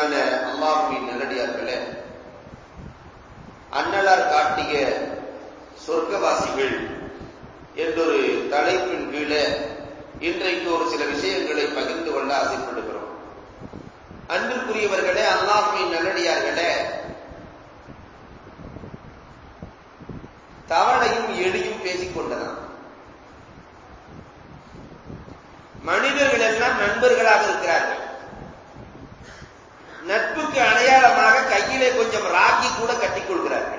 நேசத்திற்கும் உரித்தான அல்லாஹுவின் நல்லடியார்களே அன்னலார் காட்டிய சொர்க்கவாசிகள் என்றொரு தலைப்பின் கீழே இன்றைக்கு ஒரு சில விஷயங்களை பகிர்ந்து கொள்ள ஆசைப்படுகிறோம். அன்பிற்குரியவர்களே அல்லாஹுவின் நல்லடியார்களே தவளையும் எளியும் பேசிக் கொண்டதான் மனிதர்கள் எல்லாம் நண்பர்களாக இருக்கிறார்கள். நட்புக்கு அடையாளமாக கையிலே கொஞ்சம் ராக்கி கூட கட்டிக்கொள்கிறார்கள்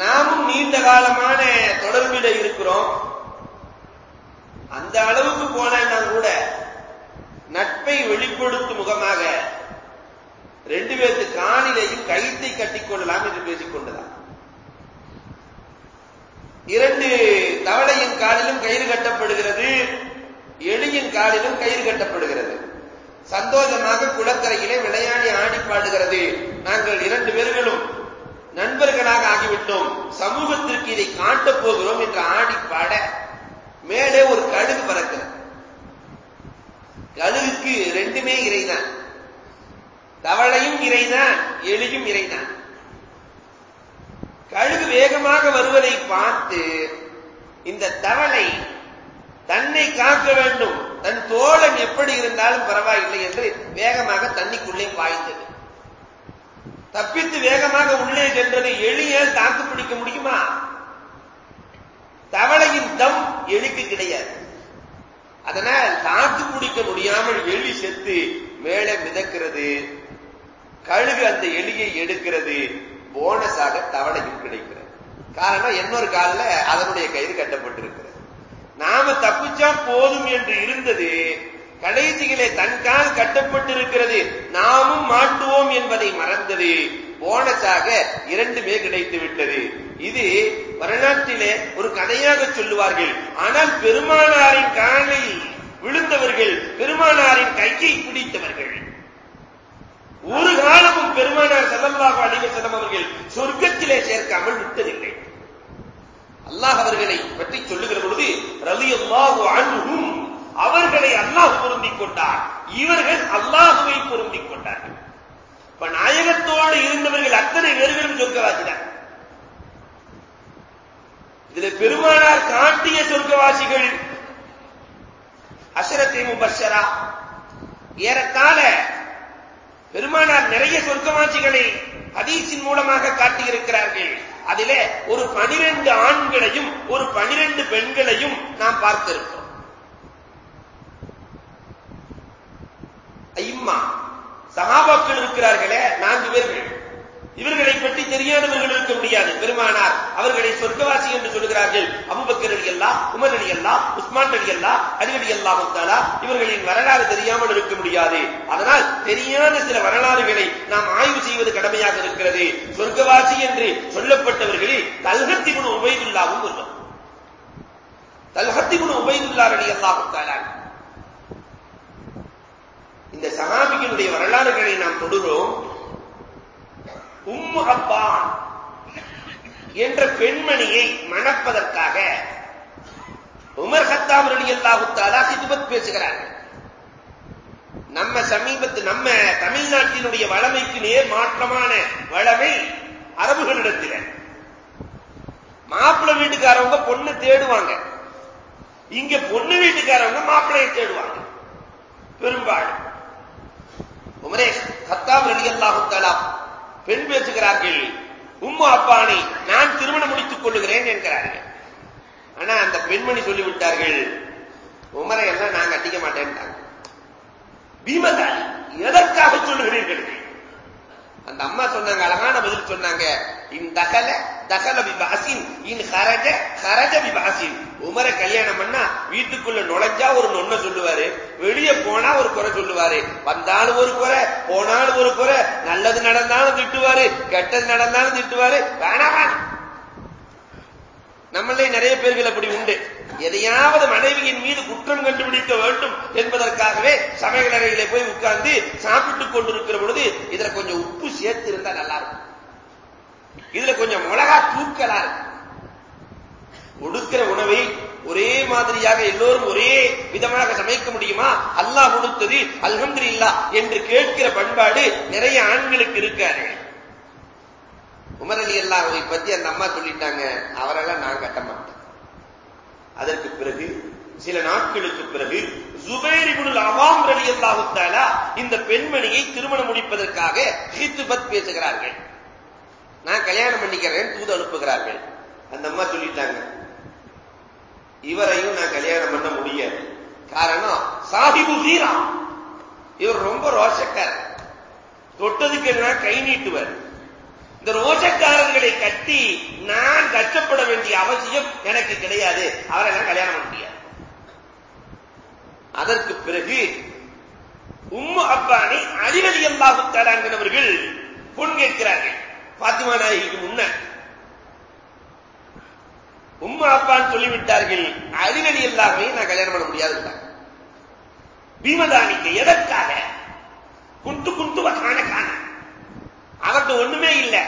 நாமும் நீண்ட காலமான தொடர்பில இருக்கிறோம். அந்த அளவுக்கு போனா கூட நட்பை வெளிப்படுத்தும் முகமாக ரெண்டு பேருக்கு காணிலையும் கயிற்றை கட்டிக்கொள்ளலாம் என்று பேசிக்கொண்டதாம் இரண்டு தவளையின் காலிலும் கயிறு கட்டப்படுகிறது. எளியின் காலிலும் கயிறு கட்டப்படுகிறது. சந்தோஷமாக குளக்கரையிலே விளையாடி ஆடி பாடுகிறது. நாங்கள் இரண்டு பேர்களும் நண்பர்களாக ஆகிவிட்டோம். சமூகத்திற்கு இதை காட்டப் போகிறோம் என்று ஆடி பாட மேலே ஒரு கழுகு பறக்கிறது. கழுகுக்கு ரெண்டுமே இறைதான். தவளையும் இறைதான் எலியும் இறைதான். கழுகு வேகமாக வருவதை பார்த்து இந்த தவளை தன்னை காக்க வேண்டும். தன் தோழன் எப்படி இருந்தாலும் பரவாயில்லை என்று வேகமாக தண்ணிக்குள்ளே பாய்ந்தது. தப்பித்து வேகமாக உள்ளே சென்றது எளியால் தாக்கு பிடிக்க முடியுமா? தவளையின் தம் எலிக்கு கிடையாது. அதனால் தாக்கு பிடிக்க முடியாமல் எலி செத்து மேலே மிதக்கிறது. கழுகு அந்த எலியை எடுக்கிறது. போனஸாக தவளையும் கிடைக்கிறது. காரணம் இன்னொரு காலில் அதனுடைய கயிறு கட்டப்பட்டிருக்கு. நாம தப்பிச்சா போதும் என்று இருந்தது. கடைசியிலே தன்கால் கட்டப்பட்டிருக்கிறது. நாமும் மாட்டுவோம் என்பதை மறந்தது. போனஸாக இரண்டுமே கிடைத்து விட்டது. இது வரலாற்றிலே ஒரு கதையாக சொல்லுவார்கள். ஆனால் பெருமானாரின் காலில் விழுந்தவர்கள் பெருமானாரின் கையை பிடித்தவர்கள். ஒரு காலமும் பெருமானார் செல்லல்லாக அடிவ செல்லும் அவர்கள் சொர்க்கத்திலே சேர்க்காமல் விட்டதில்லை. அல்லாஹ் அவர்களை பற்றி சொல்லுகிற பொழுது ரவி அல்லாஹு அவர்களை அல்லாஹ் பொருந்திக் கொண்டார் இவர்கள் அல்லாஹுவை பொருந்திக் கொண்டார்கள். இப்ப நாயகத்தோடு இருந்தவர்கள் அத்தனை பேர்களும் சொர்க்கவாசிதான். இதுல பெருமானார் காட்டிய சொர்க்கவாசிகள் அசரத்தை முபஷரா ஏறத்தாழ பெருமானார் நிறைய சொர்க்கவாசிகளை ஹதீஸின் மூலமாக காட்டியிருக்கிறார்கள். அதிலே ஒரு பனிரெண்டு ஆண்களையும் ஒரு பனிரெண்டு பெண்களையும் நாம் பார்த்திருக்கிறோம். ஐம்மா சகாபாக்கள் இருக்கிறார்களே நான்கு பேர்கள். இவர்களை பற்றி தெரியாதவர்கள் இருக்க முடியாது. பெருமானார் அவர்களை சொர்க்கவாசி என்று சொல்கிறார்கள். அபுபக்கர் அலி அல்லா உமர் அலி அல்லா உஸ்மான் அலி அல்லா அலி அலி அல்லா முத்தாலா இவர்களின் வரலாறு தெரியாமல் இருக்க முடியாது. அதனால் தெரியாத சில வரலாறுகளை நாம் ஆய்வு செய்வது கடமையாக இருக்கிறது. சொர்க்கவாசி என்று சொல்லப்பட்டவர்களில் தல்ஹத்திபுன் உபைதுல்லாவும் ஒருவர். தல்ஹத்திபுன் உபைதுல்லா அலி அல்லா முத்தாலா இந்த சகாபிகளுடைய வரலாறுகளை நாம் தொடுகிறோம். உம்மு அப்பான் என்ற பெண்மணியை மணப்பதற்காக உமர் ஹத்தாம் அலி அல்லாஹு தாலா ஹித்பத் பேசுகிறார்கள் நம்ம சமீபத்து நம்ம தமிழ்நாட்டினுடைய வளமைக்கு நேர் மாற்றமான வளமை அரபுகளிடத்தில். மாப்பிள்ளை வீட்டுக்காரவங்க பொண்ணு தேடுவாங்க. இங்க பொண்ணு வீட்டுக்காரவங்க மாப்பிள்ளையை தேடுவாங்க. பெரும்பாலும். உமரே ஹத்தாம் ரலி அல்லாஹு பெண் பேசுகிறார்கள் உம்மு அப்பானை நான் திருமணம் முடித்துக் கொள்ளுகிறேன் என்கிறார்கள். ஆனா அந்த பெண்மணி சொல்லிவிட்டார்கள் உமரை எல்லாம் நான் கட்டிக்க மாட்டேன்ட்டாங்க. பீமதாரி எதற்காக சொல்லுகிறீர்கள்? அந்த அம்மா சொன்னாங்க அழகான பதில் சொன்னாங்க. இன் தகல தகல விபாசின் இன் ஹரஜ ஹரஜ விபாசின் உமரை கல்யாணம் பண்ணா வீட்டுக்குள்ள நுழைஞ்சா ஒரு நொன்ன சொல்லுவாரு வெளியே போனா ஒரு குறை சொல்லுவாரு. வந்தாலும் ஒரு குறை போனாலும் ஒரு குறை நல்லது நடந்தாலும் திட்டுவாரு கெட்டது நடந்தாலும் திட்டுவாரு. வேணாம் வேணாம் நம்மளே நிறைய பேர்கள் அப்படி உண்டு. எதையாவது மனைவியின் மீது குற்றம் கண்டுபிடிக்க வேண்டும் என்பதற்காகவே சமையல் அறையிலே போய் உட்கார்ந்து சாப்பிட்டுக் கொண்டிருக்கிற பொழுது இதுல கொஞ்சம் உப்பு சேர்த்து இருந்தா நல்லா இருக்கும். இதுல கொஞ்சம் மிளகா தூக்கலா இருக்கும். கொடுக்கிற உணவை ஒரே மாதிரியாக எல்லோரும் ஒரே விதமாக சமைக்க முடியுமா? அல்லாஹ் கொடுத்தது அல்ஹம்து இல்லா என்று கேட்கிற பண்பாடு நிறைய ஆண்களுக்கு இருக்காரு உமர் அலி அவரை பத்தி அந்த அம்மா சொல்லிட்டாங்க. அவரெல்லாம் நான் கட்ட மாட்டேன். அதற்கு பிறகு சில நாட்களுக்கு பிறகு ஜுபேரிபுல் அவாம் ரலி அல்லாஹு இந்த பெண்மணியை திருமணம் முடிப்பதற்காக ஹித்துபத் பேசுகிறார்கள். நான் கல்யாணம் பண்ணிக்கிறேன் தூது அனுப்புகிறார்கள். அந்த அம்மா சொல்லிட்டாங்க. இவரையும் நான் கல்யாணம் பண்ண முடியாது. காரணம் சாஹிபு ஹீரா இவர் ரொம்ப ரோஷக்காரர் தொட்டதுக்கெல்லாம் கை நீட்டுவர். இந்த ரோஷக்காரர்களை கட்டி நான் கஷ்டப்பட வேண்டிய அவசியம் எனக்கு கிடையாது. அவரை நான் கல்யாணம் பண்ண முடியாது. அதற்கு பிறகு உம்மு அப்பானை அலிவலி அல்லாஹு தலாங்கிறவர்கள் பொன் கேட்கிறார்கள். பாத்திமா நாயகிக்கு முன்ன உம்மா அப்பான்னு சொல்லிவிட்டார்கள் அலிவலி எல்லாமே நான் கல்யாணம் பண்ண முடியாது பீமதானிக்கு எதற்காக? குண்டு குண்டு காண காண அவர்கிட்ட ஒண்ணுமே இல்லை.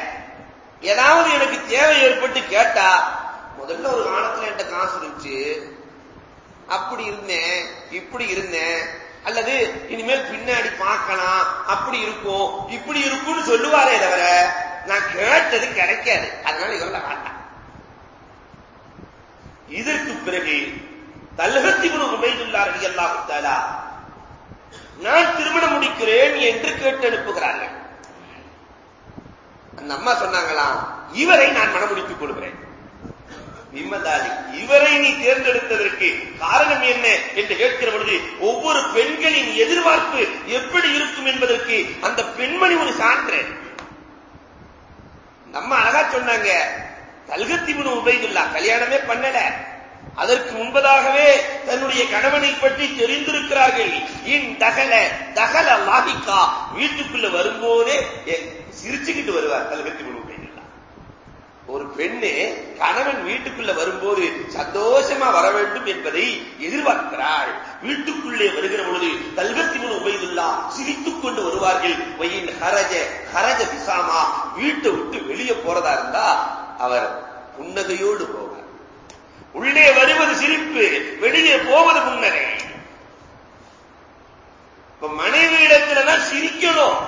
ஏதாவது எனக்கு தேவை ஏற்பட்டு கேட்டா முதல்ல ஒரு காலத்துல என்கிட்ட காசு இருந்துச்சு. அப்படி இருந்தேன் இப்படி இருந்தேன். அல்லது இனிமேல் பின்னாடி பார்க்கலாம் அப்படி இருக்கும் இப்படி இருக்கும்னு சொல்லுவாரே தவிர நான் கேட்டது கிடைக்காது. அதனால இவரில் வேண்டாம். இதற்கு பிறகு தல்கத்திபுன் உபைதுல்லா ரவி அல்லாஹு தாலா நான் திருமணம் முடிக்கிறேன் என்று கேட்டு அனுப்புகிறார்கள். அந்த அம்மா சொன்னாங்களாம் இவரை நான் மனமுடித்துக் கொள்கிறேன். விம்மதாலி இவரை நீ தேர்ந்தெடுத்ததற்கு காரணம் என்ன? என்று கேட்கிற பொழுது ஒவ்வொரு பெண்களின் எதிர்பார்ப்பு எப்படி இருக்கும் என்பதற்கு அந்த பெண்மணி ஒரு சான்று. நம்ம அழகா சொன்னாங்க தல்கத்திபுன் உபைதுல்லா கல்யாணமே பண்ணல. அதற்கு முன்பதாகவே தன்னுடைய கணவனை பற்றி தெரிந்திருக்கிறார்கள். இன் தகல தகல லாகிக்கா வீட்டுக்குள்ள வரும்போதே சிரிச்சுக்கிட்டு வருவார் தல்கத்திபுன் உபைதுல்லா. ஒரு பெண்ணு கணவன் வீட்டுக்குள்ள வரும்போது சந்தோஷமா வர வேண்டும் என்பதை எதிர்பார்க்கிறாள். வீட்டுக்குள்ளே வருகிற பொழுது தல்கத்திபுன் உபைதுல்லா சிரித்துக் கொண்டு வருவார்கள். ஒயின் ஹரஜ ஹரஜ திசாமா வீட்டை விட்டு வெளியே போறதா இருந்தா அவர் புன்னகையோடு போவார். உள்ளே வருவது சிரிப்பு வெளியே போவது புன்னகை. இப்ப மனைவி இடத்துல தான் சிரிக்கணும்.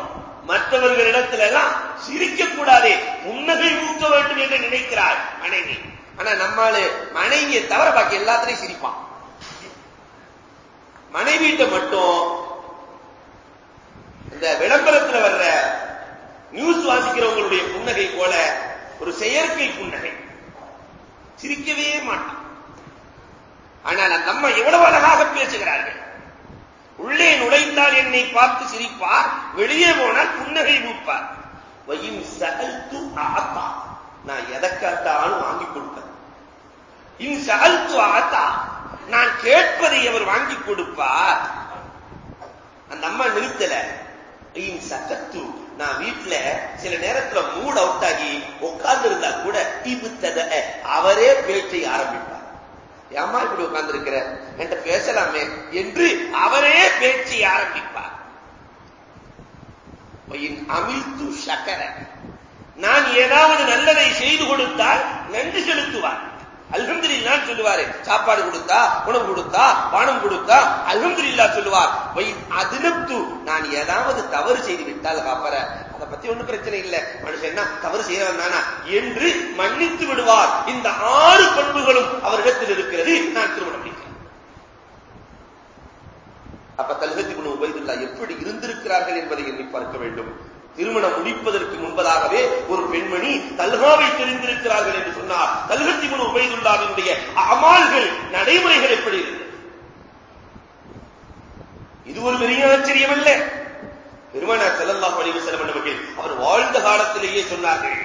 மற்றவர்களிடத்துல எல்லாம் சிரிக்க கூடாது புன்னகை ஊக்க வேண்டும் என்று நினைக்கிறார் மனைவி. ஆனா நம்மால மனைவியை தவிர பாக்கி எல்லாத்திலையும் சிரிப்பான். மனைவிட்ட மட்டும் இந்த விளம்பரத்துல வர்ற நியூஸ் வாசிக்கிறவங்களுடைய புன்னகை போல ஒரு செயற்கை புன்னகை சிரிக்கவே மாட்டான். ஆனால் அந்த அம்மா எவ்வளவு அழகாக பேசுகிறார்கள். உள்ளே நுழைந்தால் என்னை பார்த்து சிரிப்பார் வெளியே போனால் புன்னகை பூப்பார். வயின் சகல்து ஆத்தா நான் எதை கேட்டாலும் வாங்கி கொடுப்பேன். இன் சகல்து ஆத்தா நான் கேட்பதை அவர் வாங்கி கொடுப்பார். அந்த அம்மா நிறுத்தல. இன் சகத்து நான் வீட்டுல சில நேரத்துல மூட் அவுட் ஆகி உட்கார்ந்து இருந்தா கூட இபுத்தத அவரே பேச்சை ஆரம்பிப்பார். ஏமா இப்படி உட்கார்ந்து இருக்கிற என்கிட்ட பேசலாமே என்று அவரே பேச்சை ஆரம்பிப்பார். அமிழ்த்து சக்கர. நான் ஏதாவது நல்லதை செய்து கொடுத்தால் நன்றி செலுத்துவார். அல்ஹம்துலில்லான்னு சொல்லுவாரு. சாப்பாடு கொடுத்தா உணவு கொடுத்தா பானம் கொடுத்தா அல்ஹம்துலில்லா சொல்லுவார். அதிலப்து நான் ஏதாவது தவறு செய்து விட்டால் காப்பற. அதை பத்தி ஒண்ணும் பிரச்சனை இல்ல. மனுஷன் என்ன தவறு செய்யறவன் தானா? என்று மன்னித்து விடுவார். இந்த ஆறு பண்புகளும் அவரிடத்தில் இருக்கிறது. நான் திருமணம் அப்ப தல்கத்தி குழு உபயதுல்லா எப்படி இருந்திருக்கிறார்கள் என்பதை எண்ணி பார்க்க வேண்டும். திருமணம் முடிப்பதற்கு முன்பதாகவே ஒரு பெண்மணி தல்காவை தெரிந்திருக்கிறார்கள் என்று சொன்னார் தல்கத்தி குழு உபைதுல்லாவினுடைய அமால்கள் நடைமுறைகள் எப்படி இருந்தது? இது ஒரு பெரிய ஆச்சரியம் அல்ல பெருமானார் செல்லல்லாஹு அலைஹி வஸல்லம் அவர்கள் அவர் வாழ்ந்த காலத்திலேயே சொன்னார்கள்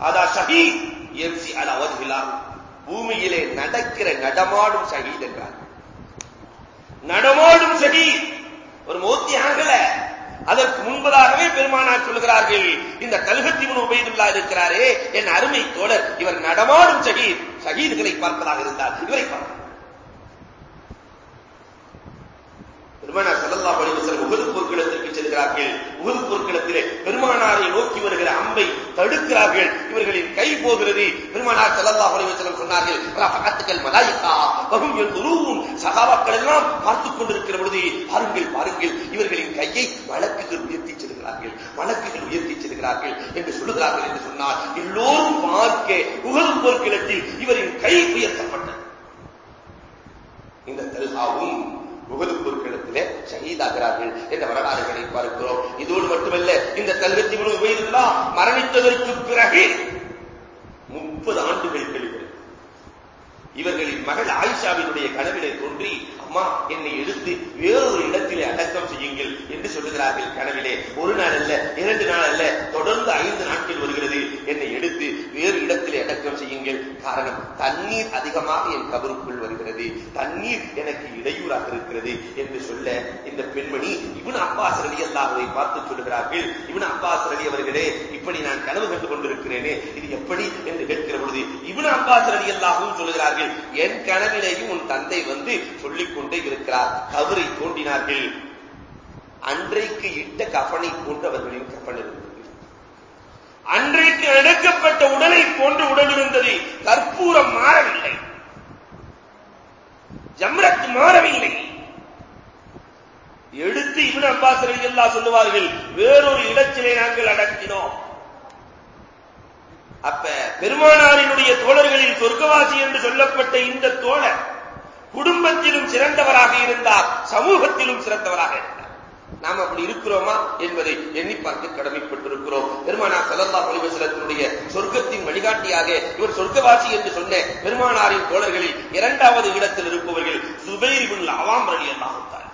அதா ஷஹீத் எம்சி அல வஜ்ஹிலா பூமியிலே நடக்கிற நடமாடும் ஷஹீத் என்றார். நடமாடும் ஷஹீத் ஒரு மூர்த்தி ஆகல அதற்கு முன்பதாகவே பெருமானார் சொல்கிறார்கள் இந்த கல்கத்திமுன் உபயதுல்லா இருக்கிறாரே என் அருமை தோழர் இவர் நடமாடும் சகீத் சகீதுகளை பார்ப்பதாக இருந்தார். இவரை பார்க்கிறார் பெருமானார் சல்லல்லாஹு அலைஹி உகது உஹது செல்கிறார்கள். உகது போர்க்களத்திலே பெருமானாரை நோக்கி வருகிற அம்பை தடுக்கிறார்கள். இவர்களின் கை போகிறது. பெருமானார் சல்லல்லாஹு அலைஹி சொன்னார்கள். ரஃபஅத்துல் மலாயிகா வஹும் யன்துரூன் சஹாபாக்கள் எல்லாம் பார்த்துக் கொண்டிருக்கிற பொழுது பாருங்கள் பாருங்கள் இவர்களின் கையை வழக்குகள் உயர்த்தி செல்கிறார்கள் வழக்குகள் உயர்த்தி செல்கிறார்கள் என்று சொல்லுகிறார்கள் என்று சொன்னார் எல்லோரும் பார்க்க உஹது போர்க்களத்தில் இவரின் கை உயர்த்தப்பட்டது. இந்த தல்ஹாவும் முகது போர்க்களத்திலே ஷகீதாகிறார்கள் என்ற வரலாறுகளை பார்க்கிறோம். இதோடு மட்டுமல்ல இந்த தல்கத்தி முழு உபயோகா மரணித்ததற்கு பிறகு முப்பது ஆண்டுகள் கழிவு இவர்களின் மகள் ஆயிஷாவினுடைய கனவிலே தோன்றி அம்மா என்னை எடுத்து வேறொரு இடத்திலே அடக்கம் செய்யுங்கள் என்று சொல்லுகிறார்கள். கனவிலே ஒரு நாள் அல்ல இரண்டு நாள் அல்ல தொடர்ந்து ஐந்து நாட்கள் வருகிறது. என்னை எடுத்து வேறு இடத்திலே அடக்கம் செய்யுங்கள். காரணம் தண்ணீர் அதிகமாக என் கபருக்குள் வருகிறது. தண்ணீர் எனக்கு இடையூறாக இருக்கிறது என்று சொல்ல இந்த பெண்மணி இவன் அப்பாஸ் ரலி அல்லாஹுவை பார்த்து சொல்லுகிறார்கள். இவன் அப்பாஸ் ரலி அவர்களே இப்படி நான் கனவு கண்டு கொண்டிருக்கிறேனே இது எப்படி என்று கேட்கிற பொழுது இவன் அப்பாஸ் ரலி அல்லாஹும் சொல்லுகிறார்கள் என் கனவிலேயும் உன் தந்தை வந்து சொல்லிக் கொண்டே இருக்கிறார். கவரை தோண்டினார்கள். அன்றைக்கு இட்ட கஃனை போன்றவர்களின் கஃன் இருந்தது. அன்றைக்கு எடுக்கப்பட்ட உடலை போன்று உடல் இருந்தது. கற்பூரம் மாறவில்லை. ஜம்ரத் மாறவில்லை. எடுத்து இவன் அப்பாஸ் எல்லாம் சொல்லுவார்கள் வேறொரு இடத்திலே நாங்கள் அடக்கினோம். அப்ப பெருமானாரினுடைய தோழர்களில் சொர்க்கவாசி என்று சொல்லப்பட்ட இந்த தோழர் குடும்பத்திலும் சிறந்தவராக இருந்தார் சமூகத்திலும் சிறந்தவராக இருந்தார். நாம் அப்படி இருக்கிறோமா என்பதை எண்ணி பார்த்து கடமைப்பட்டிருக்கிறோம். பெருமானா சதல்லா ஒளிவசலத்தினுடைய சொர்க்கத்தின் வழிகாட்டியாக இவர் சொர்க்கவாசி என்று சொன்ன பெருமானாரின் தோழர்களில் இரண்டாவது இடத்தில் இருப்பவர்கள் சுபைரிபுல் அவாம் அலி அல்லாஹார்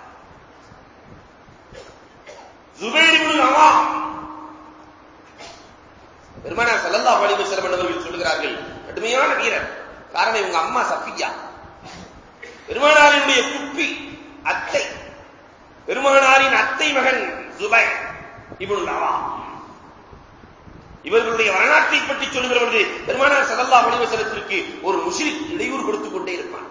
சுபைரிபுல் அவாம். பெருமானா சல்லல்லா ஒளிவசலம் என்பவர்கள் சொல்கிறார்கள் கடுமையான வீரர். காரணம் இவங்க அம்மா சஃபியா. பெருமானாரினுடைய குப்பி அத்தை. பெருமானாரின் அத்தை மகன் சுபை இவனுள்ளவா இவர்களுடைய வரலாற்றை பற்றி சொல்லுகிற பொழுது பெருமானார் சதல்லா வடிவசனத்திற்கு ஒரு முஸ்லிம் இடையூறு கொடுத்துக் கொண்டே இருப்பான்.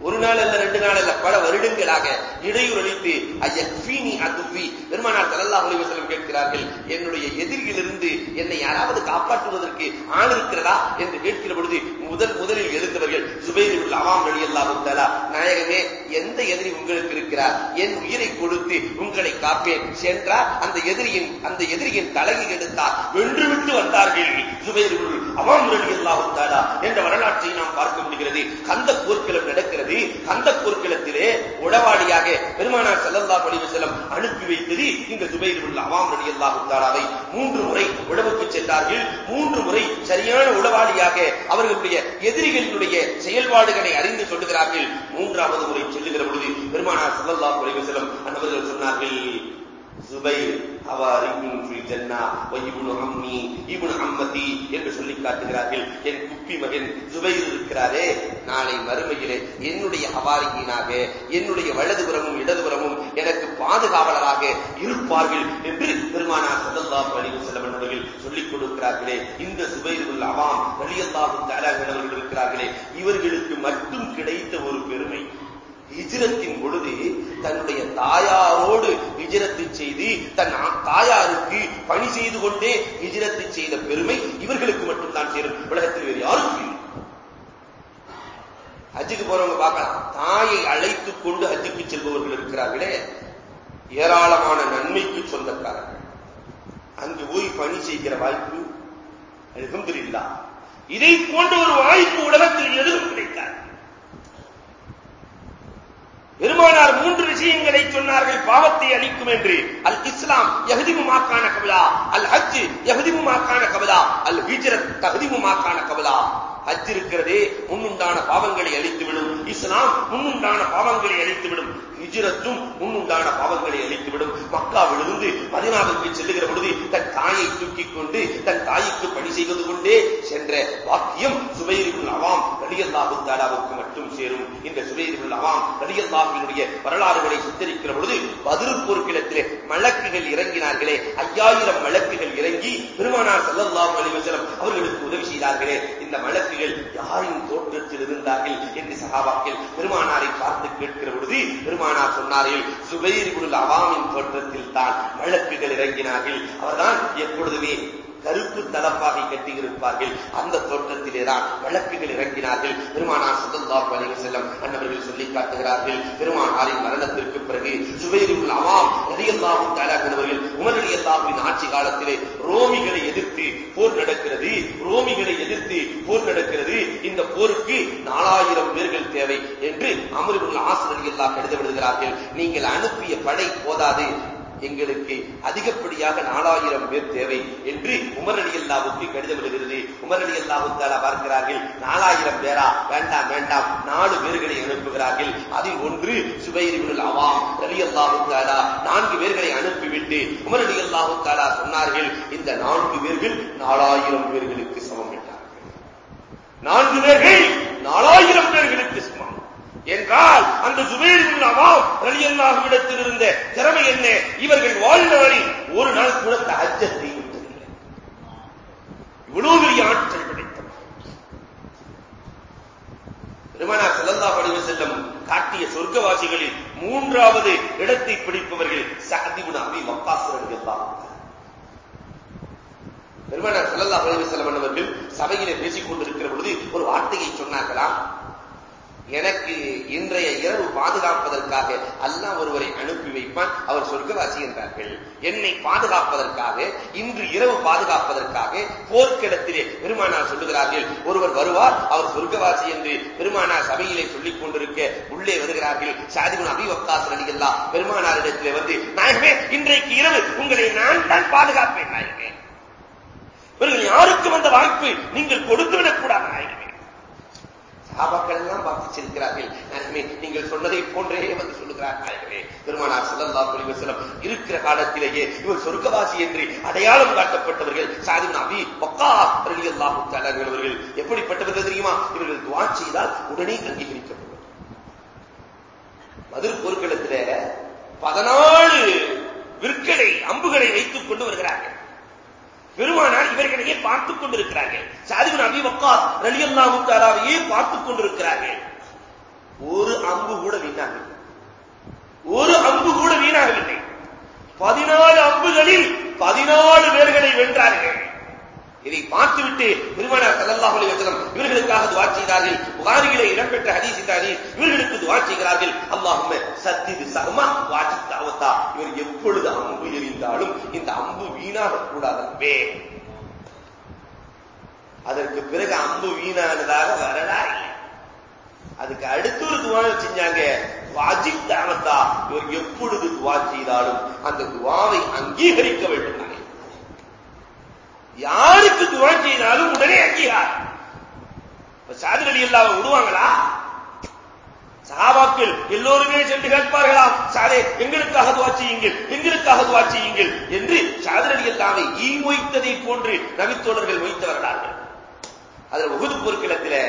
ஒரு நாள் அல்ல ரெண்டு நாள் அல்ல பல வருடங்களாக இடையூறு அளித்து ஐயீனி அதுவி பெருமானார் சல்லல்லா கேட்கிறார்கள் என்னுடைய எதிரியிலிருந்து என்னை யாராவது காப்பாற்றுவதற்கு ஆள் இருக்கிறதா? என்று கேட்கிற பொழுது முதல் முதலில் எழுந்தவர்கள் சுபைரில் அவாம் நடி அல்லாஹும் தலா நாயகமே எந்த எதிரி உங்களுக்கு இருக்கிறார்? என் உயிரை கொடுத்து உங்களை காப்பேன். சென்றார். அந்த எதிரியின் அந்த எதிரியின் தலையை எடுத்தார். வென்றுவிட்டு வந்தார்கள் சுபைரில் அவாம் நடி அல்லாஹும் என்ற வரலாற்றை நாம் பார்க்க முடிகிறது. கந்த போர்க்களம் நடக்கிறது. கந்த போர்க்களத்திலே உளவாளியாக பெருமானார் செல்லல்லா செல்லம் அனுப்பி வைத்தது இந்த துபையில் உள்ள அவாம் ரடி அல்லாஹு உத்தாராவை மூன்று முறை உழவுக்கு சென்றார்கள். மூன்று முறை சரியான உளவாளியாக அவர்களுடைய எதிரிகளினுடைய செயல்பாடுகளை அறிந்து சொல்லுகிறார்கள். மூன்றாவது முறை சொல்லுகிற பொழுது பெருமானார் செல்லல்லா செல்லம் அன்னவர்கள் சொன்னார்கள் சுபைர் ஜன்னா இபுனு அம்மி இபுனு அம்மதி என்று சொல்லி காட்டுகிறார்கள். என் குப்பி மகன் ஜுபைர் இருக்கிறாரே நாளை மறுமையிலே என்னுடைய அவாரியினாக என்னுடைய வலதுபுறமும் இடதுபுறமும் எனக்கு பாதுகாவலராக இருப்பார்கள் என்று பெருமானார் சதல்லா அலிவு செல்லவர்கள் சொல்லிக் கொடுக்கிறார்களே. இந்த சுபைர் உள்ள அவாம் வலியல்லாஹு தாலாகிறவர்கள் இருக்கிறார்களே. இவர்களுக்கு மட்டும் கிடைத்த ஒரு பெருமை. ஹிஜரத்தின் பொழுது தன்னுடைய தாயாரோடு ஹிஜரத்து செய்து தன் தாயாருக்கு பணி செய்து கொண்டே ஹிஜரத்து செய்த பெருமை இவர்களுக்கு மட்டும்தான் சேரும். உலகத்தில் வேறு யாருக்கும் ஹஜ்ஜுக்கு போறவங்க பார்க்கலாம். தாயை அழைத்துக் கொண்டு ஹஜ்ஜுக்கு செல்பவர்கள் இருக்கிறார்களே. ஏராளமான நன்மைக்கு சொந்தக்காரர்கள். அங்கு போய் பணி செய்கிற வாய்ப்பு அல்ஹம்துலில்லா இதை போன்ற ஒரு வாய்ப்பு உலகத்தில் எதுவும் கிடைக்காது. பெருமானார் மூன்று விஷயங்களை சொன்னார்கள் பாவத்தை அளிக்கும் என்று. அல் இஸ்லாம் எகதிமுமாக்கான கபலா. அல் ஹஜ் எகதிமுமாக்கான கபலா. அல் ஹிஜ்ரத் தகுதிமுமாக்கான கபலா. ஹஜ் இருக்கிறதே முன்னுண்டான பாவங்களை அழித்துவிடும். இஸ்லாம் முன்னுண்டான பாவங்களை அழித்துவிடும். ஹிஜ்ரத்தும் முன்னுண்டான பாவங்களை அழித்துவிடும். மக்காவிலிருந்து மதினாவுக்கு செல்லுகிற பொழுது தன் தாயை தூக்கிக் கொண்டு தன் தாய்க்கு பணி செய்வது கொண்டே சென்ற வாக்கியம் சுபைரிபுல் அவாம் ரலியல்லாஹு தாலாவுக்கு மட்டும் சேரும். இந்த சுபைரிபுல் அவாம் ரலியல்லாஹினுடைய வரலாறுகளை சித்தரிக்கிற பொழுது பதில் போர்க்கிடத்திலே மலக்குகள் இறங்கினார்களே. ஐயாயிரம் மலக்குகள் இறங்கி பெருமானார் செல்லல்லாம் அலிவசலம் அவர்களுக்கு உதவி செய்தார்களே. இந்த மலக்குகள் யாரின் தோற்றத்தில் இருந்தார்கள்? என்று சகாபாக்கள் பெருமானாரை பார்த்து கேட்கிற பொழுது பெருமான பெருமானார் சொன்னார்கள் சுபைர் அவாமின் தோற்றத்தில் தான் வழக்குகள் இறங்கினார்கள். அவர்தான் எப்பொழுதுமே கருப்பு தலப்பாகை கட்டியிருப்பார்கள். அந்த தோற்றத்திலே தான் வழக்குகள் இறங்கினார்கள். பெருமானார் சுதந்தார் வலிக செல்லம் அன்னவர்கள் சொல்லி காட்டுகிறார்கள். பெருமானாரின் மரணத்திற்கு பிறகு சுபைரில் அவாம் நதியல்லாவும் தயாராகிறவர்கள் உமரடி அல்லாவின் ஆட்சி காலத்திலே ரோமிகளை எதிர்த்து போர் நடக்கிறது. ரோமிகளை எதிர்த்து போர் நடக்கிறது. இந்த போருக்கு நாலாயிரம் பேர்கள் தேவை என்று அமருள்ள ஆசிரியர் எல்லாம் எழுதுகிறார்கள் நீங்கள் அனுப்பிய படை போதாது. எங்களுக்கு அதிகப்படியாக நாலாயிரம் பேர் தேவை என்று உமர் அலி அல்லாவுக்கு கடிதம் எழுகிறது. உமர் அலி பார்க்கிறார்கள் நாலாயிரம் பேரா? வேண்டாம் வேண்டாம். நாலு பேர்களை அனுப்புகிறார்கள். அதில் ஒன்று சுபைரிபுல் அவாம் அலி அல்லாவுத்தாலா நான்கு பேர்களை அனுப்பிவிட்டு உமர் அலி அல்லாவுக்காலா சொன்னார்கள் இந்த நான்கு பேர்கள் நாலாயிரம் பேர்களுக்கு சமம் என்றார்கள். நான்கு பேர்கள் நாலாயிரம் பேர்களுக்கு சமம். என்றால் அந்த சுபேரின் அவாம் ரலியல்லாஹுவிடத்தில் இருந்த திறமை என்ன? இவர்கள் வாழ்நாளில் ஒரு நாள் கூட தஹஜத்தை விட்டதில்லை இவ்வளவு பெரிய ஆற்றல் கிடைத்தவர் பெருமானார் ஸல்லல்லாஹு அலைஹி செல்லம் காட்டிய சொர்க்கவாசிகளில் மூன்றாவது இடத்தை பிடிப்பவர்கள் சஅத் இப்னு அபி வக்காஸ் ரலியல்லாஹு பெருமானார் ஸல்லல்லாஹு அலைஹி வஸல்லம் அவர்கள் சபையிலே பேசிக் கொண்டிருக்கிற பொழுது ஒரு வார்த்தையை சொன்னார்களாம் எனக்கு இன்றைய இரவு பாதுகாப்பதற்காக அல்லாஹ் ஒருவரை அனுப்பி வைப்பான். அவர் சொர்க்கவாசி என்றார்கள். என்னை பாதுகாப்பதற்காக இன்று இரவு பாதுகாப்பதற்காக போர்க்கிடத்திலே பெருமானார் சொல்லுகிறார்கள். ஒருவர் வருவார் அவர் சொர்க்கவாசி என்று பெருமானார் சபையிலே சொல்லிக் கொண்டிருக்க உள்ளே வருகிறார்கள். ஷாதிபுன் அபிவக்காசர் அலிகல்லா பெருமானாரிடத்திலே வந்து நாயகமே இன்றைக்கு இரவு உங்களை நான் தான் பாதுகாப்பேன் நாயகமே. இவர்கள் யாருக்கும் அந்த வாய்ப்பு நீங்கள் கொடுத்து விடக்கூடாது நாயகமே. சாபாக்கள் எல்லாம் பார்த்து நன்மை நீங்கள் சொன்னதை போன்றே வந்து சொல்லுகிறார் பெருமானார் ஸல்லல்லாஹு அலைஹி இருக்கிற காலத்திலேயே இவர் சொர்க்கவாசி என்று அடையாளம் காட்டப்பட்டவர்கள் சாதின் அபி வக்கா ரலியல்லாஹு தஆலா அவர்கள். எப்படிப்பட்டவர்கள் தெரியுமா? இவர்கள் துவா செய்தால் உடனே அங்கீகரிக்கப்படும். மதுர் போர்க்களத்திலே பதினாலு விற்களை அம்புகளை வைத்துக் கொண்டு வருகிறார்கள். பெருமானார் இவர்களையே பார்த்துக் கொண்டிருக்கிறார்கள். சாதிபின் அபி வக்காஸ் ரலியல்லாஹு தஆலாவையே பார்த்துக் கொண்டிருக்கிறார்கள். ஒரு அம்பு கூட வீணாகவில்லை. ஒரு அம்பு கூட வீணாகவில்லை. பதினாலு அம்புகளில் பதினாலு பேர்களை வென்றார்கள். இதை பார்த்துவிட்டு பெருமானார் ஸல்லல்லாஹு அலைஹி வஸல்லம் இவர்களுக்காக துஆ செய்தார்கள். புகாரியிலே இடம்பெற்ற ஹதீஸ் இந்த இவர்களுக்கு துஆ செய்கிறார்கள். அல்லாஹும்ம சத்திது சர்மா வாஜித் தாவத்தா. இவர் எப்பொழுது அம்பு எறிந்தாலும் இந்த அம்பு வீணாக கூடாதே அதற்கு பிறகு அம்பு வீணானதாக வரலா இல்லை. அதுக்கு அடுத்து ஒரு துவா செஞ்சாங்க வாஜிப் தாவத்தா. இவர் எப்பொழுது துவா செய்தாலும் அந்த துவாவை அங்கீகரிக்க வேண்டும். யாருக்கு துவா செய்தாலும் உடனே அங்கீகாரம். சாதிர் அலி அல்லாவை விடுவாங்களா? சகாபாக்கள் எல்லோருமே சென்று கேட்பார்களாம் சாதே எங்களுக்காக துவா செய்யுங்கள் எங்களுக்காக துவா செய்யுங்கள் என்று சாதிர் அலி அல்லாவை ஈ மொய்த்ததை போன்று நபித்தோழர்கள் மொய்த்தவர்களார்கள் அதுல உகுது பொருட்களத்தில்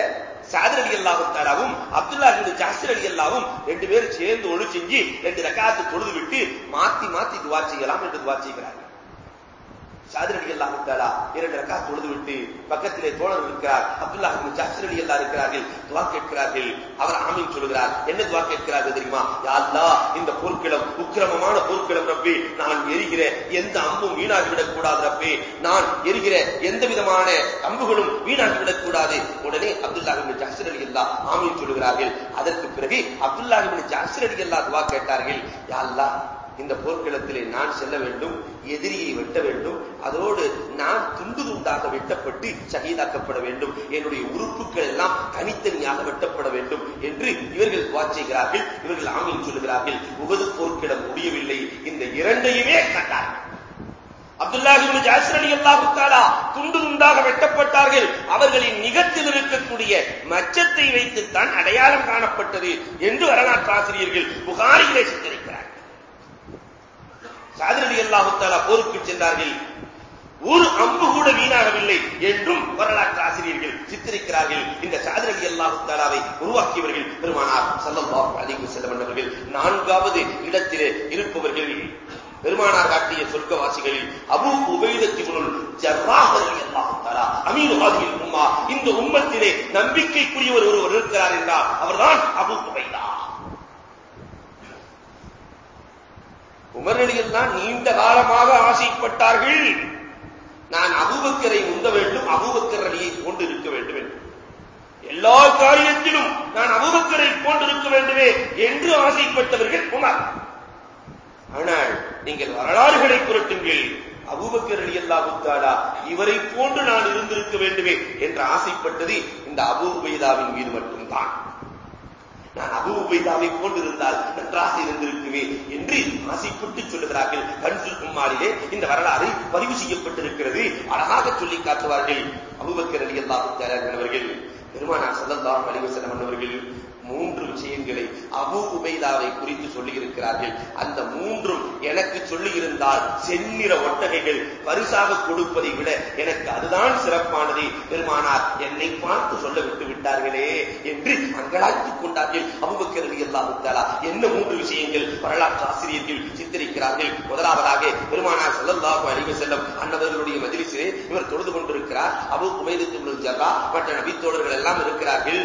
சாதிர் அலி அல்லாவும் தாராவும் அப்துல்லா பின் ஜாசிர் அலி அல்லாவும் ரெண்டு பேரும் சேர்ந்து ஒழு செஞ்சு ரெண்டு ரக்காத்து தொழுது விட்டு மாத்தி மாத்தி துவா செய்யலாம் என்று துவா செய்கிறார் சாதிர் அலி அல்லா விட்டாரா இரண்டு ரக்கா தொழுது விட்டு பக்கத்திலே தோழர் இருக்கிறார் அப்துல்லா ஜாஸ்திர் அலி அல்லா இருக்கிறார்கள் துவா கேட்கிறார்கள். அவர் ஆமீன் சொல்கிறார் என்ன துவா கேட்கிறார்கள் தெரியுமா? யாருலா இந்த போர்க்கிடம் உக்கிரமமான போர்க்கிடம் ரப்பி நான் எரிகிற எந்த அம்பும் வீணாகிவிடக் கூடாது ரப்பி. நான் எரிகிற எந்த விதமான அம்புகளும் வீணாகிவிடக் கூடாது. உடனே அப்துல்லா ஜாஸ்திர் அலி அல்லா ஆமீன் சொல்கிறார்கள் அதற்கு பிறகு அப்துல்லாஹிபின் ஜாஸ்திர் அலி அல்லா துவா கேட்டார்கள். யாருலா இந்த போர்க்களத்திலே நான் செல்ல வேண்டும் எதிரியை வெட்ட வேண்டும் அதோடு நான் துண்டு துண்டாக வெட்டப்பட்டு சகிதாக்கப்பட வேண்டும் என்னுடைய உறுப்புகள் எல்லாம் தனித்தனியாக வெட்டப்பட வேண்டும் என்று இவர்கள் துவா செய்கிறார்கள் இவர்கள் ஆமீன் சொல்லுகிறார்கள். உபது போர்க்கிடம் முடியவில்லை இந்த இரண்டையுமே கண்டார்கள். அப்துல்லாஹிபின் அலி அல்லாஹுத்தாலா துண்டு துண்டாக வெட்டப்பட்டார்கள். அவர்களின் நிகத்தில் இருக்கக்கூடிய மச்சத்தை வைத்துத்தான் அடையாளம் காணப்பட்டது என்று வரலாற்று ஆசிரியர்கள் புகாரிலே சித்தரிக்கிறார்கள் சாதிரடி அல்லாஹுத்தாலா போருக்கு சென்றார்கள். ஒரு அம்பு கூட வீணாகவில்லை என்றும் வரலாற்று ஆசிரியர்கள் சித்தரிக்கிறார்கள். இந்த சாதிரடி அல்லாஹுத்தாலாவை உருவாக்கியவர்கள் பெருமானார் சல்லல்லாஹு அலிகு செல்லவண்ணவர்கள் நான்காவது இடத்திலே இருப்பவர்கள் பெருமானார் காட்டிய சொர்க்கவாசிகளில் அபு உபயுதத்தினுள் ஜர்ராஹர் அல்லாஹுத்தாலா உம்மா. இந்த உம்மத்திலே நம்பிக்கைக்குரியவர் ஒருவர் இருக்கிறார் என்றால் அவர்தான் அபு உபைதா. உமரடிகள் தான் நீண்ட காலமாக ஆசைப்பட்டார்கள். நான் அபுபக்கரை உந்த வேண்டும் அபுபக்கர் அணியை போன்று இருக்க வேண்டும் என்று. எல்லா காரியத்திலும் நான் அபுபக்கரை போன்று இருக்க வேண்டுமே என்று ஆசைப்பட்டவர்கள் உமர். ஆனால் நீங்கள் வரலாறுகளை புரட்டுங்கள். அபுபக்கர் அலி அல்லாஹுத்தாலா இவரை போன்று நான் இருந்திருக்க வேண்டுமே என்று ஆசைப்பட்டது இந்த அபு உபைதாவின் மீது மட்டும்தான். நான் அபு உபைதாவை கொண்டிருந்தால் நன்றாக இருந்திருக்குவேன் என்று ஆசைப்பட்டு சொல்லுகிறார்கள். கன்சுல் கும்மாரிலே இந்த வரலாறு பதிவு செய்யப்பட்டிருக்கிறது. அழகாக சொல்லி காட்டுவார்கள். அபுபக்கர் அலி அல்லாஹு அவர்கள் பெருமானார் சதந்தாரம் அலிவசனம் அவர்கள் மூன்று விஷயங்களை அபு உபைதாவை குறித்து சொல்லியிருக்கிறார்கள். அந்த மூன்றும் எனக்கு சொல்லியிருந்தால் செந்நிற ஒட்டகைகள் பரிசாக கொடுப்பதை விட எனக்கு அதுதான் சிறப்பானது. பெருமானார் என்னை பார்த்து சொல்ல விட்டு விட்டார்களே என்று அங்கலாய்த்துக் கொண்டார்கள். அபுபக்கரவி அலி அல்லாஹுத்தாலா என்ன மூன்று விஷயங்கள் வரலாற்று ஆசிரியர்கள் சித்தரிக்கிறார்கள்? முதலாவதாக பெருமானார் செல்லல்லாஹு அழிவு செல்லும் அன்னவர்களுடைய மஜிலிசிலே இவர் தொழுது கொண்டிருக்கிறார். அபு உபைதத்து ஜர்ரா மற்ற நபித்தோழர்கள் எல்லாம் இருக்கிறார்கள்.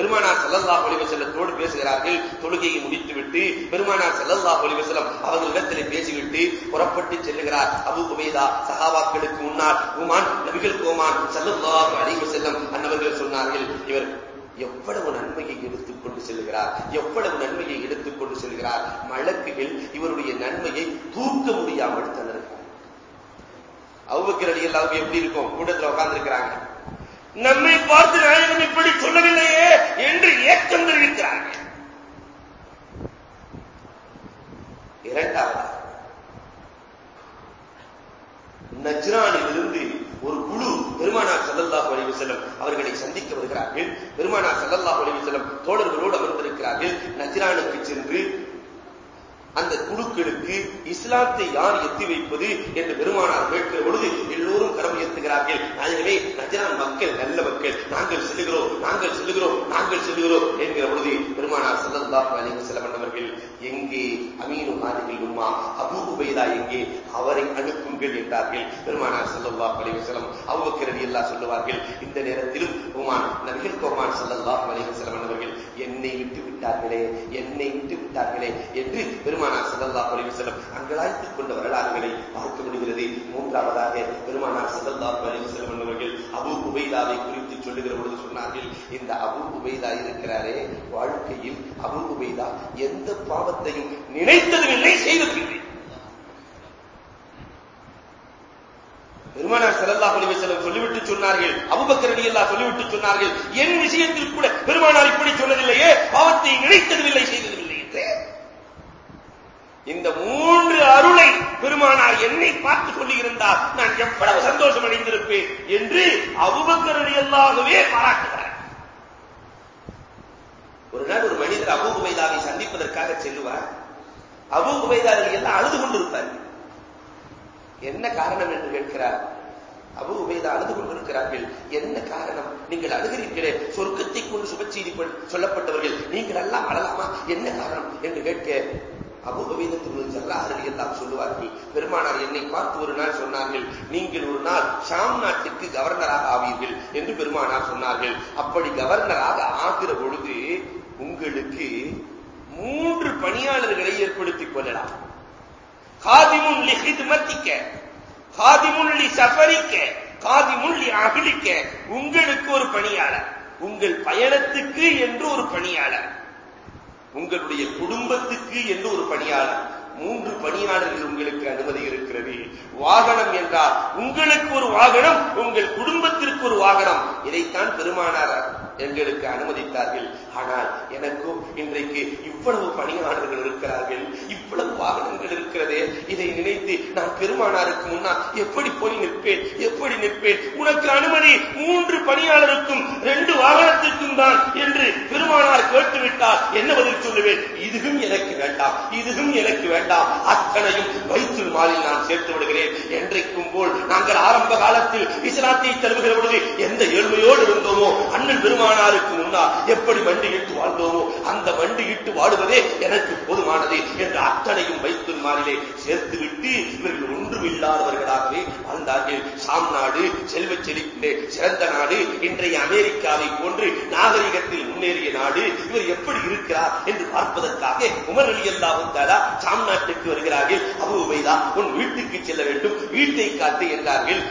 பெருமானார் செல்லல்லா ஒளிவசலத்தோடு பேசுகிறார்கள். தொழுகையை முடித்துவிட்டு பெருமானார் செல்லல்லா ஒளிவசலம் செல்லம் அவர்களிடத்திலே பேசிவிட்டு புறப்பட்டு செல்லுகிறார். அபு உபேதா சகாபாக்களுக்கு முன்னால் உமான் நபிகள் கோமான் செல்லல்லாஹ் அழிவு செல்லம் அன்னவர்கள் சொன்னார்கள் இவர் எவ்வளவு நன்மையை எடுத்துக் கொண்டு செல்கிறார். எவ்வளவு நன்மையை எடுத்துக் கொண்டு செல்கிறார். மழக்குகள் இவருடைய நன்மையை தூக்க முடியாமல் தந்திருக்கிறார் அவுபக்கர் அலி எல்லாருக்கும் எப்படி இருக்கும்? கூட்டத்தில் உட்கார்ந்து இருக்கிறாங்க நம்மை பார்த்து நாயகம் இப்படி சொல்லவில்லையே என்று ஏக்கம் தெரிவிக்கிறார்கள் இரண்டாவது நஜ்ரானிலிருந்து ஒரு குழு பெருமானார் செல்லல்லா ஒளிவு செல்லும் அவர்களை சந்திக்க வருகிறார்கள். பெருமானார் செல்லல்லா ஒளிவு செல்லும் தோழர்களோடு அமர்ந்திருக்கிறார்கள். நஜ்ரானுக்கு சென்று அந்த குழுக்களுக்கு இஸ்லாத்தை யார் எத்தி வைப்பது என்று பெருமானார் கேட்கிற பொழுது எல்லோரும் கரம் ஏத்துகிறார்கள் ஆகவே நஜரான் மக்கள் நல்ல மக்கள் நாங்கள் செல்லுகிறோம் நாங்கள் செல்லுகிறோம் நாங்கள் செல்லுகிறோம் என்கிற பொழுது பெருமானார் சல்லல்லா அலிஹி செல்லம் அவர்கள் எங்கே அமீனு மாதிரிகள் உம்மா அபு உபைதா எங்கே? அவரை அனுப்புங்கள் என்றார்கள். பெருமானார் சல்லல்லா அலிஹி செல்லம் அவ்வக்கர் எல்லாம் சொல்லுவார்கள் இந்த நேரத்திலும் உமான் நபிகள் கோமான் சல்லல்லா அலிஹி செல்லம் அவர்கள் என்னை விட்டு விட்டார்களே என்னை விட்டு விட்டார்களே என்று பெருமானார் சதல்லா அலைஹி அங்கலாய்த்துக் கொண்ட வரலாறுகளை பார்க்க முடிகிறது. மூன்றாவதாக பெருமானார் சதல்லா அலைஹி வஸல்லம் அவர்கள் உபைதாவை குறித்து சொல்லுகிற பொழுது சொன்னார்கள் இந்த அபு உபைதா இருக்கிறாரே வாழ்க்கையில் அபு உபைதா எந்த பாவத்தையும் நினைத்ததும் இல்லை செய்ததும் இல்லை பெருமானார் செல்லல்லா அலைஹி சொல்லிவிட்டு சொன்னார்கள். அபுபக்கரடி ரலியல்லாஹு சொல்லிவிட்டு சொன்னார்கள். என் விஷயத்தில் கூட பெருமானார் இப்படி சொன்னதில்லையே பாவத்தை நினைத்ததில்லை செய்ததில்லை என்று. இந்த மூன்று அருளை பெருமானார் என்னை பார்த்து சொல்லியிருந்தார் நான் எவ்வளவு சந்தோஷம் அடைந்திருப்பேன் என்று அபுபக்கரடி எல்லாகவே பாராட்டுகிறார். ஒரு நாள் ஒரு மனிதர் அபூ உபைதாவை சந்திப்பதற்காக செல்லுவார். அபூ உபைதா எல்லாம் அழுது கொண்டிருப்பார்கள் என்ன காரணம் என்று கேட்கிறார்? அபு உபேதா அழுது கொண்டிருக்கிறார்கள். என்ன காரணம்? நீங்கள் அழுகிறீர்களே. சொர்க்கத்தை கொண்டு சுபச்செய்தி சொல்லப்பட்டவர்கள் நீங்கள் எல்லாம் அழலாமா? என்ன காரணம் என்று கேட்க அபு உபைதத்தின் ஜல்லாஹர் எல்லாம் சொல்லுவார்கள். பெருமானார் என்னை பார்த்து ஒரு நாள் சொன்னார்கள் நீங்கள் ஒரு நாள் ஷாம் நாட்டுக்கு கவர்னராக ஆவீர்கள் என்று பெருமானார் சொன்னார்கள். அப்படி கவர்னராக ஆகிற பொழுது உங்களுக்கு மூன்று பணியாளர்களை ஏற்படுத்திக் கொள்ளலாம். காதிமுன் லிஹித்மத்திக்க காதிமுன் லி சஃபரிக்க காதிமுன் லி அகலிக்க உங்களுக்கு ஒரு பணியாளர் உங்கள் பயணத்துக்கு என்று ஒரு பணியாளர் உங்களுடைய குடும்பத்துக்கு என்று ஒரு பணியாளர் மூன்று பணியாளர்கள் உங்களுக்கு அனுமதி இருக்கிறது. வாகனம் என்றால் உங்களுக்கு ஒரு வாகனம் உங்கள் குடும்பத்திற்கு ஒரு வாகனம் இதைத்தான் பெருமானார் எங்களுக்கு அனுமதித்தார்கள். ஆனால் எனக்கும் இன்றைக்கு இவ்வளவு பணியாளர்கள் இருக்கிறார்கள் இவ்வளவு வாகனங்கள் இருக்கிறதே இதை நினைத்து நான் பெருமானாருக்கு முன்னால் எப்படி போய் நிற்பேன் எப்படி நிற்பேன்? உனக்கு அனுமதி மூன்று பணியாளருக்கும் ரெண்டு வாகனத்திற்கும் தான் என்று பெருமானார் கேட்டுவிட்டால் என்ன பதில் சொல்லுவேன்? இதுவும் எனக்கு வேண்டாம் இதுவும் எனக்கு வேண்டாம். அத்தனையும் வயிற்று மாலில் நான் சேர்த்து விடுகிறேன். என்றைக்கும் போல் நாங்கள் ஆரம்ப காலத்தில் இஸ்லாத்தை தழுவுகிற பொழுது எந்த ஏழ்மையோடு இருந்தோமோ அண்ணன் பெருமானாருக்கு முன்னால் எப்படி மண்டியிட்டு வாழ்ந்தோமோ அந்த மண்டியிட்டு வாழுவதே எனக்கு போதுமானது என்று அத்தனையும் வைத்துல் சேர்த்து சேர்த்துவிட்டு இவர்கள் ஒன்றுமில்லாதவர்களாகவே வாழ்ந்தார்கள். சாம் நாடு செல்வ செழிப்பிலே சிறந்த நாடு இன்றைய அமெரிக்காவை போன்று நாகரிகத்தில் முன்னேறிய நாடு இவர் எப்படி இருக்கிறார் என்று பார்ப்பதற்காக உமர் அலி அல்லா வந்தாரா சாம் நாட்டுக்கு வருகிறார்கள். அபு உபைதா உன் வீட்டுக்கு செல்ல வேண்டும் வீட்டை காட்டு என்றார்கள்.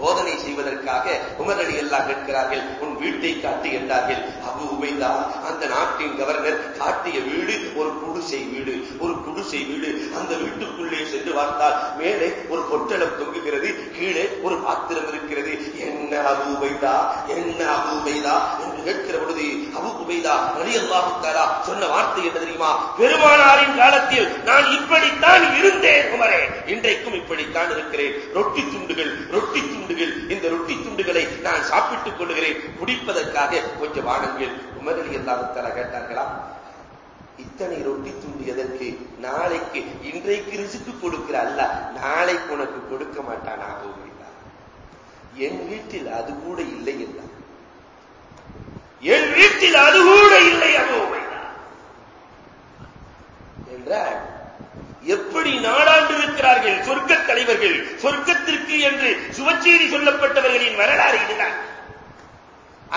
சோதனை செய்வதற்காக உமர் அலி எல்லாம் கேட்கிறார்கள். உன் வீட்டை காட்டு என்றார்கள். அபு உபைதா அந்த நாட்டின் கவர்னர் காட்டிய வீடு ஒரு குடிசை வீடு. ஒரு குடிசை வீடு. அந்த வீட்டுக்குள்ளே சென்று பார்த்தால் மேலே ஒரு பொட்டலம் தொங்குகிறது கீழே ஒரு பாத்திரம் இருக்கிறது. என்ன அபு உபைதா? என்ன அபு உபைதா? என்று கேட்கிற பொழுது அபு உபைதா அலி அல்லாஹுத்தாரா சொன்ன வார்த்தை என்ன தெரியுமா? பெருமானாரின் காலத்தில் நான் இப்படித்தான் இருந்தேன் உமரே. இன்றைக்கும் இப்படித்தான் இருக்கிறேன். ரொட்டி துண்டுகள் ரொட்டி துண்டுகள். இந்த ரொட்டி துண்டுகளை நான் சாப்பிட்டுக் கொள்கிறேன் குடிப்பதற்காக கொஞ்சம் வாடுங்கள் உமர் அலி அல்லாஹுத்தாரா கேட்டார்களா? இத்தனை ரொட்டி துண்டு எதற்கு? நாளைக்கு இன்றைக்கு ரிசுக்கு கொடுக்கிற அல்ல நாளைக்கு உனக்கு கொடுக்க மாட்டான் ஆகும் என் வீட்டில் அது கூட இல்லை என்றார். என் வீட்டில் அது கூட இல்லை அபோ என்றால் எப்படி நாடாண்டிருக்கிறார்கள் சொர்க்க தலைவர்கள் சொர்க்கத்திற்கு என்று சுவச்சேரி சொல்லப்பட்டவர்களின் வரலாறு இதுதான்.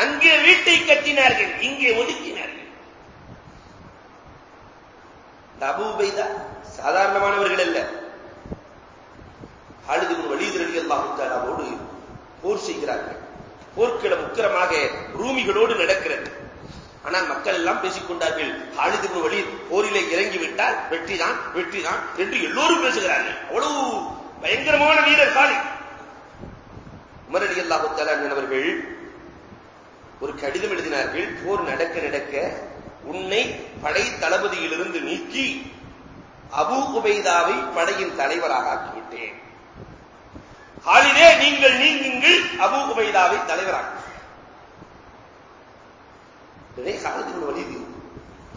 அங்கே வீட்டை கட்டினார்கள் இங்கே ஒதுக்கினார்கள். அபூபைதா சாதாரணமானவர்கள் அல்ல. ஹாலிதின் வழிதரடி அல்லாஹுத்தாலாவோடு போர் செய்கிறார்கள். போர்க்களம் உக்கிரமாக ரூமிகளோடு நடக்கிறது. ஆனால் மக்கள் எல்லாம் பேசிக் கொண்டார்கள். ஹாலிதின் வழி போரிலே இறங்கிவிட்டால் வெற்றிதான் வெற்றிதான் என்று எல்லோரும் பேசுகிறார்கள். அவ்வளவு பயங்கரமான வீரர் காலி. உமரடி அல்லாஹுத்தாலா அவர்கள் ஒரு கடிதம் எழுதினார்கள். போர் நடக்க நடக்க உன்னை படை தளபதியிலிருந்து நீக்கி அபு குபைதாவை படையின் தலைவராக ஆக்கிவிட்டேன். ஹாலிலே நீங்கள் நீங்குங்கள். அபு உபைதாவை தலைவராக. ஹாலிதின் வலிது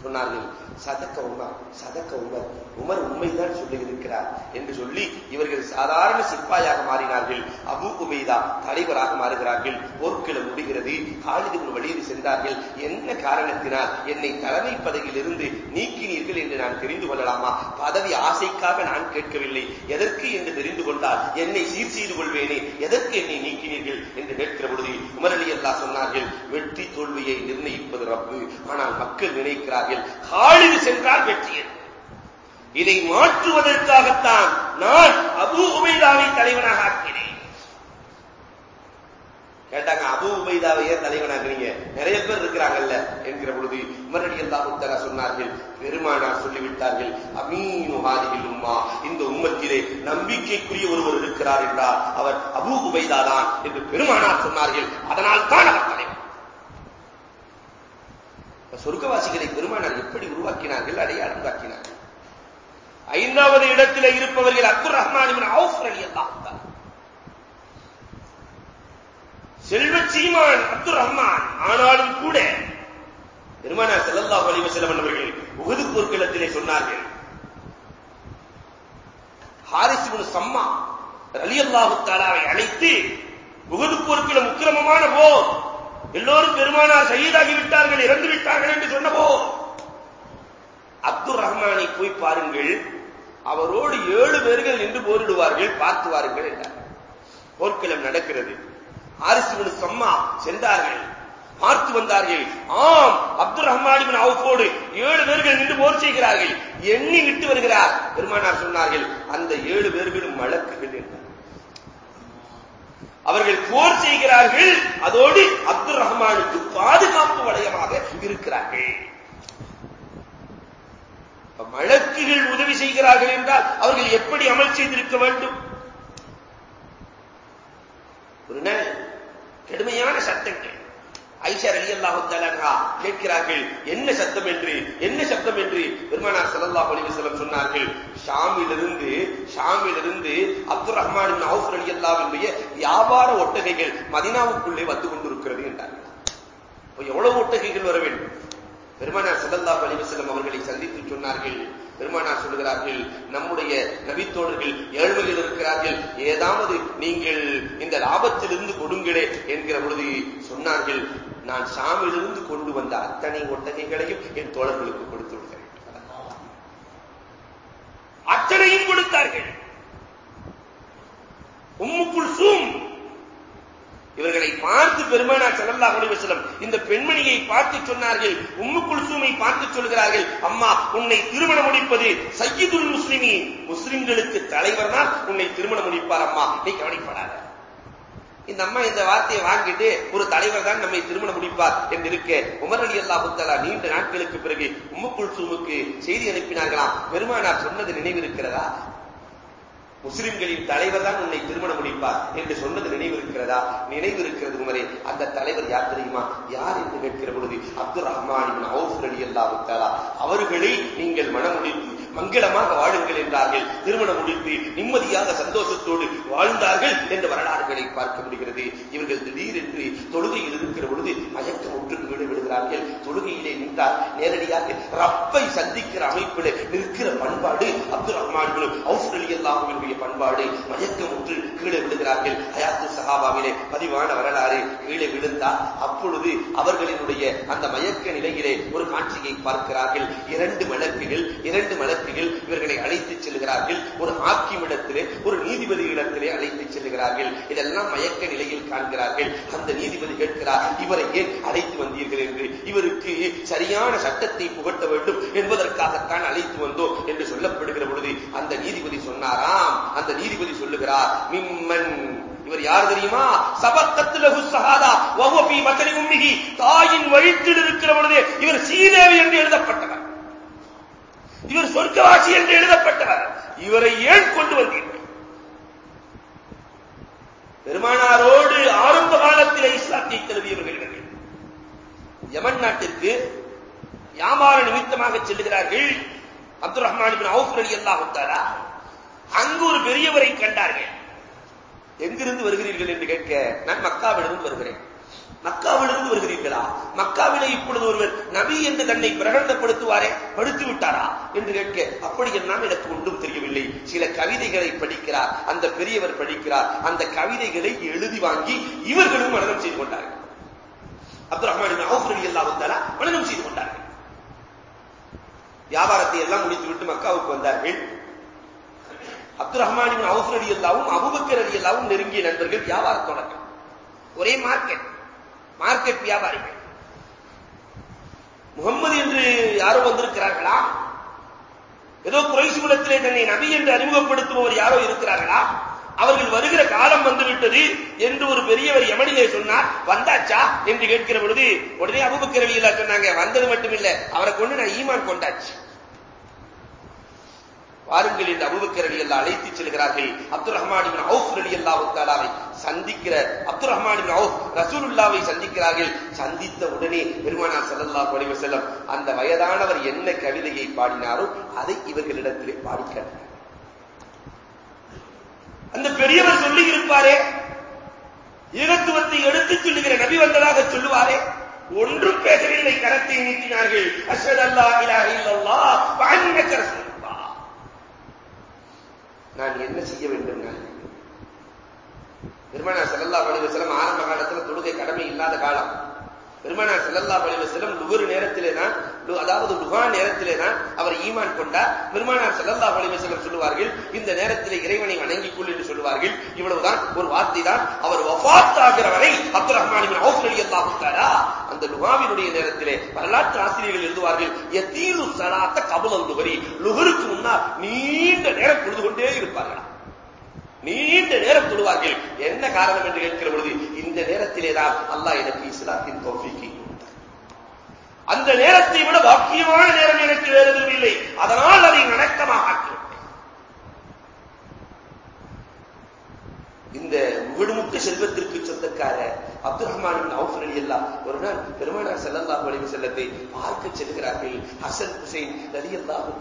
சொன்னார்கள். சதக்க உமர் சதக்க உமர் உமர் உண்மைதான் சொல்லி இருக்கிறார் என்று சொல்லி இவர்கள் சாதாரண சிப்பாயாக மாறினார்கள். அபு உபைதா தலைவராக மாறுகிறார்கள். போர்க்களம் முடிகிறது. காலிதின் வழியில் சென்றார்கள். என்ன காரணத்தினால் என்னை தலைமை பதவியில் இருந்து நீக்கினீர்கள் என்று நான் தெரிந்து கொள்ளலாமா? பதவி ஆசைக்காக நான் கேட்கவில்லை. எதற்கு என்று தெரிந்து கொண்டால் என்னை சீர் செய்து கொள்வேனே? எதற்கு என்னை நீக்கினீர்கள் என்று கேட்கிற பொழுது உமரலி அல்லா சொன்னார்கள் வெற்றி தோல்வியை நிர்ணயிப்பது ரப்பு. ஆனால் மக்கள் நினைக்கிறார்கள் காலிது சென்றால் வெற்றி இதை மாற்றுவதற்காகத்தான் நான் அபு உபைதாவை தலைவனாக ஆக்கினேன். கேட்டாங்க அபு உபைதாவை ஏன் தலைவனாக்குறீங்க நிறைய பேர் இருக்கிறாங்கல்ல என்கிற பொழுது உமரடி அல்லாஹுத்தலா சொன்னார்கள் பெருமானார் சொல்லிவிட்டார்கள் அமீனு ஹாதிகள் உம்மா இந்த உம்மத்திலே நம்பிக்கைக்குரிய ஒருவர் இருக்கிறார் என்றால் அவர் அபு உபைதா தான் என்று பெருமானார் சொன்னார்கள். அதனால் தான் அவர் தலைவர். சொர்க்கவாசிகளை பெருமானார் எப்படி உருவாக்கினார்கள் அடையாளம் காட்டினார்கள் ஐந்தாவது இடத்திலே இருப்பவர்கள் அப்துல் ரஹ்மான் செல்வ சீமான் அப்துல் ரஹ்மான் ஆனாலும் கூட பெருமானார் செல்லல்லா அலி வசலம் அவர்கள் உகது போர்க்களத்திலே சொன்னார்கள் ஹாரிஸ் இப்னு சம்மா ரலியல்லாஹு தஆலாவை அழைத்து உகது போர்க்களம் உக்கிரமமான போர் எல்லோரும் பெருமானார் சையீதாகி விட்டார்கள் இறந்து விட்டார்கள் என்று சொன்னபோ அப்துல் ரஹ்மானை போய் பாருங்கள். அவரோடு ஏழு பேர்கள் நின்று போரிடுவார்கள் பார்த்து வாருங்கள் என்றார். போர்க்களம் நடக்கிறது. ஆரிசுவனு சம்மா சென்றார்கள். பார்த்து வந்தார்கள் ஆம் அப்துல் ரஹ்மான் அவுஃபோடு ஏழு பேர்கள் நின்று போர் செய்கிறார்கள். எண்ணி விட்டு வருகிறார். பெருமானார் சொன்னார்கள் அந்த ஏழு பேர்களும் வழக்குகள் என்று. அவர்கள் போர் செய்கிறார்கள். அதோடு அப்துல் ரஹ்மானுக்கு பாதுகாப்பு வளையமாக இருக்கிறார்கள். வழக்குகள் உதவி செய்கிறார்கள் என்றால் அவர்கள் எப்படி அமல் செய்திருக்க வேண்டும்? ஒரு கடுமையான சத்தங்கள். ஐஷர் அலி அல்லாஹு கேட்கிறார்கள் என்ன சத்தம் என்று? என்ன சத்தம் என்று? பெருமானார் சல்லாஹ் அலிவசலம் சொன்னார்கள் ஷாமிலிருந்து ஷாமிலிருந்து அப்துல் ரஹ்மான் அவுஃப் அலி அல்லாவினுடைய வியாபார ஒட்டகைகள் மதீனாவுக்குள்ளே வந்து கொண்டிருக்கிறது என்றார்கள் எவ்வளவு ஒட்டகைகள் வர வேண்டும்? பெருமானார் சல்லல்லாஹு அலைஹி அவர்களை சந்தித்து சொன்னார்கள். பெருமானார் சொல்லுகிறார்கள் நம்முடைய நபித்தோழர்கள் ஏழ்மையில் இருக்கிறார்கள். ஏதாவது நீங்கள் இந்த லாபத்திலிருந்து கொடுங்களே என்கிற பொழுது சொன்னார்கள். நான் சாமியிலிருந்து கொண்டு வந்த அத்தனை ஒட்டகைகளையும் என் தோழர்களுக்கு கொடுத்து அத்தனையும் கொடுத்தார்கள். உம்முக்குள் சூம். இவர்களை பார்த்து பெருமானா செல்லல்லா செல்லம் இந்த பெண்மணியை பார்த்து சொன்னார்கள். உம்மு குல்சூமை பார்த்து சொல்கிறார்கள். அம்மா உன்னை திருமணம் முடிப்பது சையீதுல் முஸ்லிமி முஸ்லிம்களுக்கு தலைவர் தான் உன்னை திருமணம் முடிப்பார் அம்மா. நீ கவனிப்படாத இந்த அம்மா இந்த வார்த்தையை வாங்கிட்டு ஒரு தலைவர் தான் நம்மை திருமணம் முடிப்பார் என்று இருக்க உமர் அலி அல்லா புத்தலா நீண்ட நாட்களுக்கு பிறகு உம்முக்குள் சூமுக்கு செய்தி அனுப்பினார்களாம். பெருமானார் சொன்னது நினைவிருக்கிறதா? முஸ்லிம்களின் தலைவர் தான் உன்னை திருமணம் முடிப்பார் என்று சொன்னது நினைவு இருக்கிறதா நினைவு இருக்கிறது உமரே. அந்த தலைவர் யார் தெரியுமா? யார் என்று கேட்கிற பொழுது அப்துல் ரஹ்மான் அவுஃப் அலி அல்லாவுத்தாலா அவர்களை நீங்கள் மனம் முடித்து மங்களமாக வாழுங்கள் என்றார்கள். திருமணம் முடித்து நிம்மதியாக சந்தோஷத்தோடு வாழ்ந்தார்கள் என்ற வரலாறுகளை பார்க்க முடிகிறது. இவர்கள் திடீரென்று தொழுகையில் இருக்கிற பொழுது மயக்கம் ஒன்று கீழே விடுகிறார்கள் தொழுகையிலே நின்றால் நேரடியாக ரப்பை சந்திக்கிற அமைப்பில் நிற்கிற பண்பாடு அப்துல் ரஹ்மான்களும் அவுஃப் பண்பாடு மயக்கம் ஒன்று கீழே விடுகிறார்கள் அயாத்து சஹாபாவிலே பதிவான வரலாறு கீழே விழுந்தால் அப்பொழுது அவர்களினுடைய அந்த மயக்க நிலையிலே ஒரு காட்சியை பார்க்கிறார்கள். இரண்டு மலக்குகள் இரண்டு மலக்குகள் இவர்களை அழைத்துச் செல்கிறார்கள் ஒரு ஆக்கிமிடத்திலே ஒரு நீதிபதிகளிடத்திலே அழைத்துச் செல்கிறார்கள். இதெல்லாம் மயக்க நிலையில் காண்கிறார்கள். அந்த நீதிபதி கேட்கிறார் இவரை ஏன் அழைத்து வந்தீர்கள் என்று? இவருக்கு சரியான சட்டத்தை புகட்ட வேண்டும் என்பதற்காகத்தான் அழைத்து வந்தோம் என்று சொல்லப்படுகிற பொழுது அந்த நீதிபதி சொன்னாராம். அந்த நீதிபதி சொல்லுகிறார் மிம்மன். இவர் யார் தெரியுமா? சபக்கத்துலகு சகாதா வகுப்பி மத்தனி உண்மிகி தாயின் வழித்தில் இருக்கிற பொழுதே இவர் சீதேவி என்று எழுதப்பட்டவர். இவர் சொர்க்கவாசி என்று எழுதப்பட்டவர். இவரை ஏன் கொண்டு வந்தீர்கள்? பெருமானாரோடு ஆரம்ப காலத்தில் இஸ்லாத்தை தழுவியவர்கள் இவர்கள். யமன் நாட்டிற்கு வியாபார நிமித்தமாக செல்லுகிறார்கள் அப்துல் ரஹ்மான் அவுஃப் அலி அல்லாஹுத்தாரா அங்கு ஒரு பெரியவரை கண்டார்கள். எங்கிருந்து வருகிறீர்கள் என்று கேட்க நான் மக்காவிலிருந்து வருகிறேன். மக்காவிலிருந்து வருகிறீர்களா? மக்காவிலே இப்பொழுது ஒருவர் நபி என்று தன்னை பிரகடனப்படுத்துவாரே படுத்து விட்டாரா என்று கேட்க அப்படி எல்லாம் எனக்கு ஒன்றும் தெரியவில்லை. சில கவிதைகளை படிக்கிறார் அந்த பெரியவர் படிக்கிறார் அந்த கவிதைகளை எழுதி வாங்கி இவர்களும் மனநம் செய்து கொண்டார்கள். அப்துல் ரஹ்மான் அவுஃப் அல்லா வந்தாரா மனநம் செய்து கொண்டார்கள். வியாபாரத்தை எல்லாம் முடித்துவிட்டு மக்காவுக்கு வந்தார்கள். அப்துல் ரஹ்மானின் அவுஃப் அல்லாவும் அபுபக்கர் அலி அல்லாவும் நெருங்கிய நண்பர்கள் வியாபாரத் தொடக்கம் ஒரே மார்க்கெட் மார்க்கெட் வியாபாரிகள் முகம்மது என்று யாரோ வந்திருக்கிறார்களா? ஏதோ குறைசி குலத்திலே தன்னை நபி என்று அறிமுகப்படுத்துபவர் யாரோ இருக்கிறார்களா? அவர்கள் வருகிற காலம் வந்துவிட்டது என்று ஒரு பெரியவர் எமனிலே சொன்னார் வந்தாச்சா? என்று கேட்கிற பொழுது உடனே அபுபக்கரவியில சொன்னாங்க வந்தது மட்டுமில்லை அவரை கொண்டு நான் ஈமான் கொண்டாச்சு. வாருங்கள் என்று அபுபக்கரவி எல்லாம் அல்லா அழைத்துச் செல்கிறார்கள். அப்துல் ரஹ்மான் அவுஃப் அலி அல்லாவுத்தாலாவை சந்திக்கிற அப்துல் ரஹ்மான் ரசூலுல்லாவை சந்திக்கிறார்கள். சந்தித்த உடனே பெருமானார் செல்லல்லா அலைஹி செல்லம் அந்த வயதானவர் என்ன கவிதையை பாடினாரோ அதை இவர்களிடத்திலே பாடிக்கிறார் அந்த பெரியவர் சொல்லி இருப்பாரே ஏகத்துவத்தை எடுத்துச் சொல்லுகிற நபி வந்ததாக சொல்லுவாரே ஒன்றும் பேசவில்லை கரத்தை நீட்டினார்கள். அஷ்ஹது அல்லா இலாஹ நான் என்ன செய்ய வேண்டும் நான்? பெருமானா செல்லல்லா அலைஹி ஆரம்ப காலத்துல தொழுகை கடமை இல்லாத காலம். பெருமானா செல்லல்லா பழிவ செல்லம் லுகரு அதாவது லுகா நேரத்திலே அவர் ஈமான் கொண்டார். பெருமானார் செல்லல்லா பழிவ சொல்லுவார்கள் இந்த நேரத்திலே இறைவனை வணங்கிக் கொள் என்று சொல்லுவார்கள். இவ்வளவுதான் ஒரு வார்த்தை தான். அவர் வஃத் ஆகிற வரை அப்துல் ரஹ்மானின் அவுஃப் அலி அந்த லுகாவினுடைய நேரத்திலே வரலாற்று ஆசிரியர்கள் எழுதுவார்கள் எத்தீரு சலாத்த கபுல் லுகரி லுகருக்கு முன்னால் நீண்ட நேரம் பொழுது கொண்டே இருப்பார்களா நீண்ட நேரம் தொழுவார்கள். என்ன காரணம் என்று கேட்கிற பொழுது இந்த நேரத்திலே தான் அல்லாஹ் எனக்கு இஸ்லாத்தின் தோஃபிக்கு அந்த நேரத்தை விட பாக்கியமான நேரம் எனக்கு வேறு எதுவும் இல்லை. அதனால் அதை நடக்கமாக ஆக்கிவிட்டேன். இந்த விடுமுட்டு செல்வத்திற்கு சொந்தக்கார அப்துல் ரஹ்மான் அவுஃப் அலி அல்லா ஒரு நாள் பெருமானார் செல்லல்லா வலிவு செல்லத்தை பார்க்க செல்கிறார்கள். ஹசன் ஹுசைன் அலி அல்லாஹு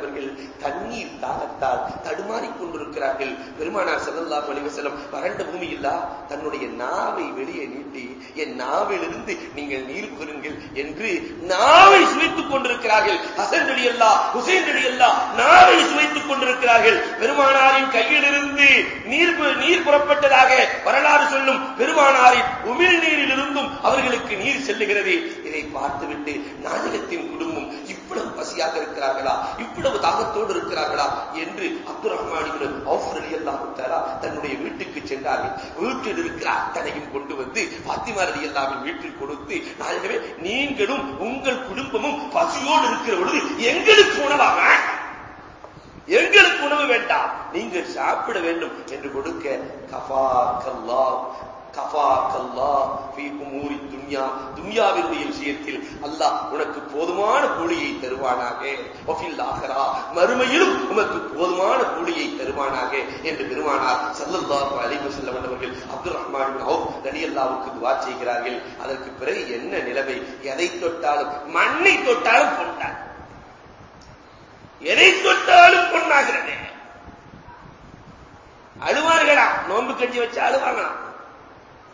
அவர்கள் தண்ணீர் தாகத்தால் தடுமாறிக் கொண்டிருக்கிறார்கள். பெருமானார் செல்லல்லா வலிவு செல்லம் வறண்ட பூமி இல்லா தன்னுடைய நாவை வெளியே நீட்டி என் நாவிலிருந்து நீங்கள் நீர் பெறுங்கள் என்று நாவை சுவைத்துக் கொண்டிருக்கிறார்கள். ஹசன் அலி அல்லா ஹுசைன் அலி அல்லா நாவை சுவைத்துக் கொண்டிருக்கிறார்கள். பெருமானாரின் கையிலிருந்து நீர் நீர் புறப்பட்டதாக வரலாறு சொல்லும் பெருமானாரின் உமிழ் நீரிலிருந்தும் அவர்களுக்கு நீர் செல்லுகிறது. இதை பார்த்துவிட்டு நாயகத்தின் குடும்பம் இவ்வளவு பசியாக இருக்கிறார்களா? இவ்வளவு தாகத்தோடு இருக்கிறார்களா? என்று அப்துல் ரஹ்மானிபுரம் அவுஃபர் அலி அல்லாஹுத்தாரா தன்னுடைய வீட்டுக்கு சென்றார்கள். வீட்டில் இருக்கிற அத்தனையும் கொண்டு வந்து பாத்திமா அலி அல்லாவின் வீட்டில் கொடுத்து நாயகமே நீங்களும் உங்கள் குடும்பமும் பசியோடு இருக்கிற பொழுது எங்களுக்கு உணவாக. எங்களுக்கு உணவு வேண்டாம். நீங்கள் சாப்பிட வேண்டும். என்று கொடுக்க கஃபா கல்லா கஃபா கல்லா துன்யா. துன்யாவினுடைய விஷயத்தில் அல்லாஹ் உனக்கு போதுமான கூலியை தருவானாக. மறுமையிலும் உனக்கு போதுமான கூலியை தருவானாக என்று பெருமானார் சல்லல்லாஹு அலைஹி வஸல்லம் அவர்கள் அப்துல் ரஹ்மான் அவுஃப் ரலியல்லாஹுக்கு துவா செய்கிறார்கள். அதற்கு பிறகு என்ன நிலைமை? எதை தொட்டாலும் மண்ணை தொட்டாலும் பொன்னார் எதை தொட்டாலும் பொண்ணாகிறது. அழுவார்களா நோன்பு கட்டி வச்சு அழுவாங்களா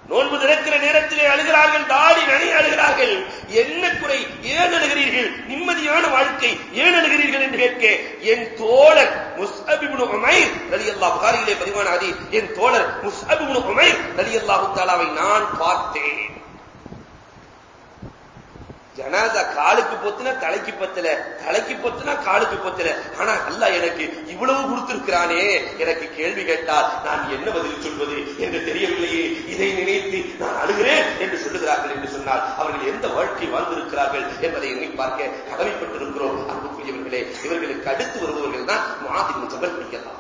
நோன்பு திறக்கிற நேரத்திலே அழுகிறார்கள் தாடி நனை அழுகிறார்கள். என்ன குறை? ஏன் அழுகிறீர்கள்? நிம்மதியான வாழ்க்கை ஏன் அழுகிறீர்கள் என்று கேட்க என் தோழர் முஸ்அபிபுனு உமைர் ரலியல்லாஹு புகாரியிலே பதிவான ஆதி என் தோழர் முஸ்அபிபுன் உமைர் ரலியல்லாஹு தஆலாவை நான் பார்த்தேன். ஜனாதா காலுக்கு பொத்துனா தலைக்கு பத்தல தலைக்கு பொத்துனா காலுக்கு பத்தல. ஆனா அல்ல எனக்கு இவ்வளவு கொடுத்திருக்கிறானே. எனக்கு கேள்வி கேட்டால் நான் என்ன பதில் சொல்வது என்று தெரியவில்லையே. இதை நினைத்து நான் அழுகிறேன் என்று சொல்லுகிறார்கள் என்று சொன்னால் அவர்கள் எந்த வாழ்க்கை வாழ்ந்திருக்கிறார்கள் என்பதை எண்ணி பார்க்க கடமைப்பட்டிருக்கிறோம். அன்புக்குரியவர்களே இவர்களுக்கு அடுத்து வருபவர்கள் தான் மாதிரி ஜபல் பிடிக்கலாம்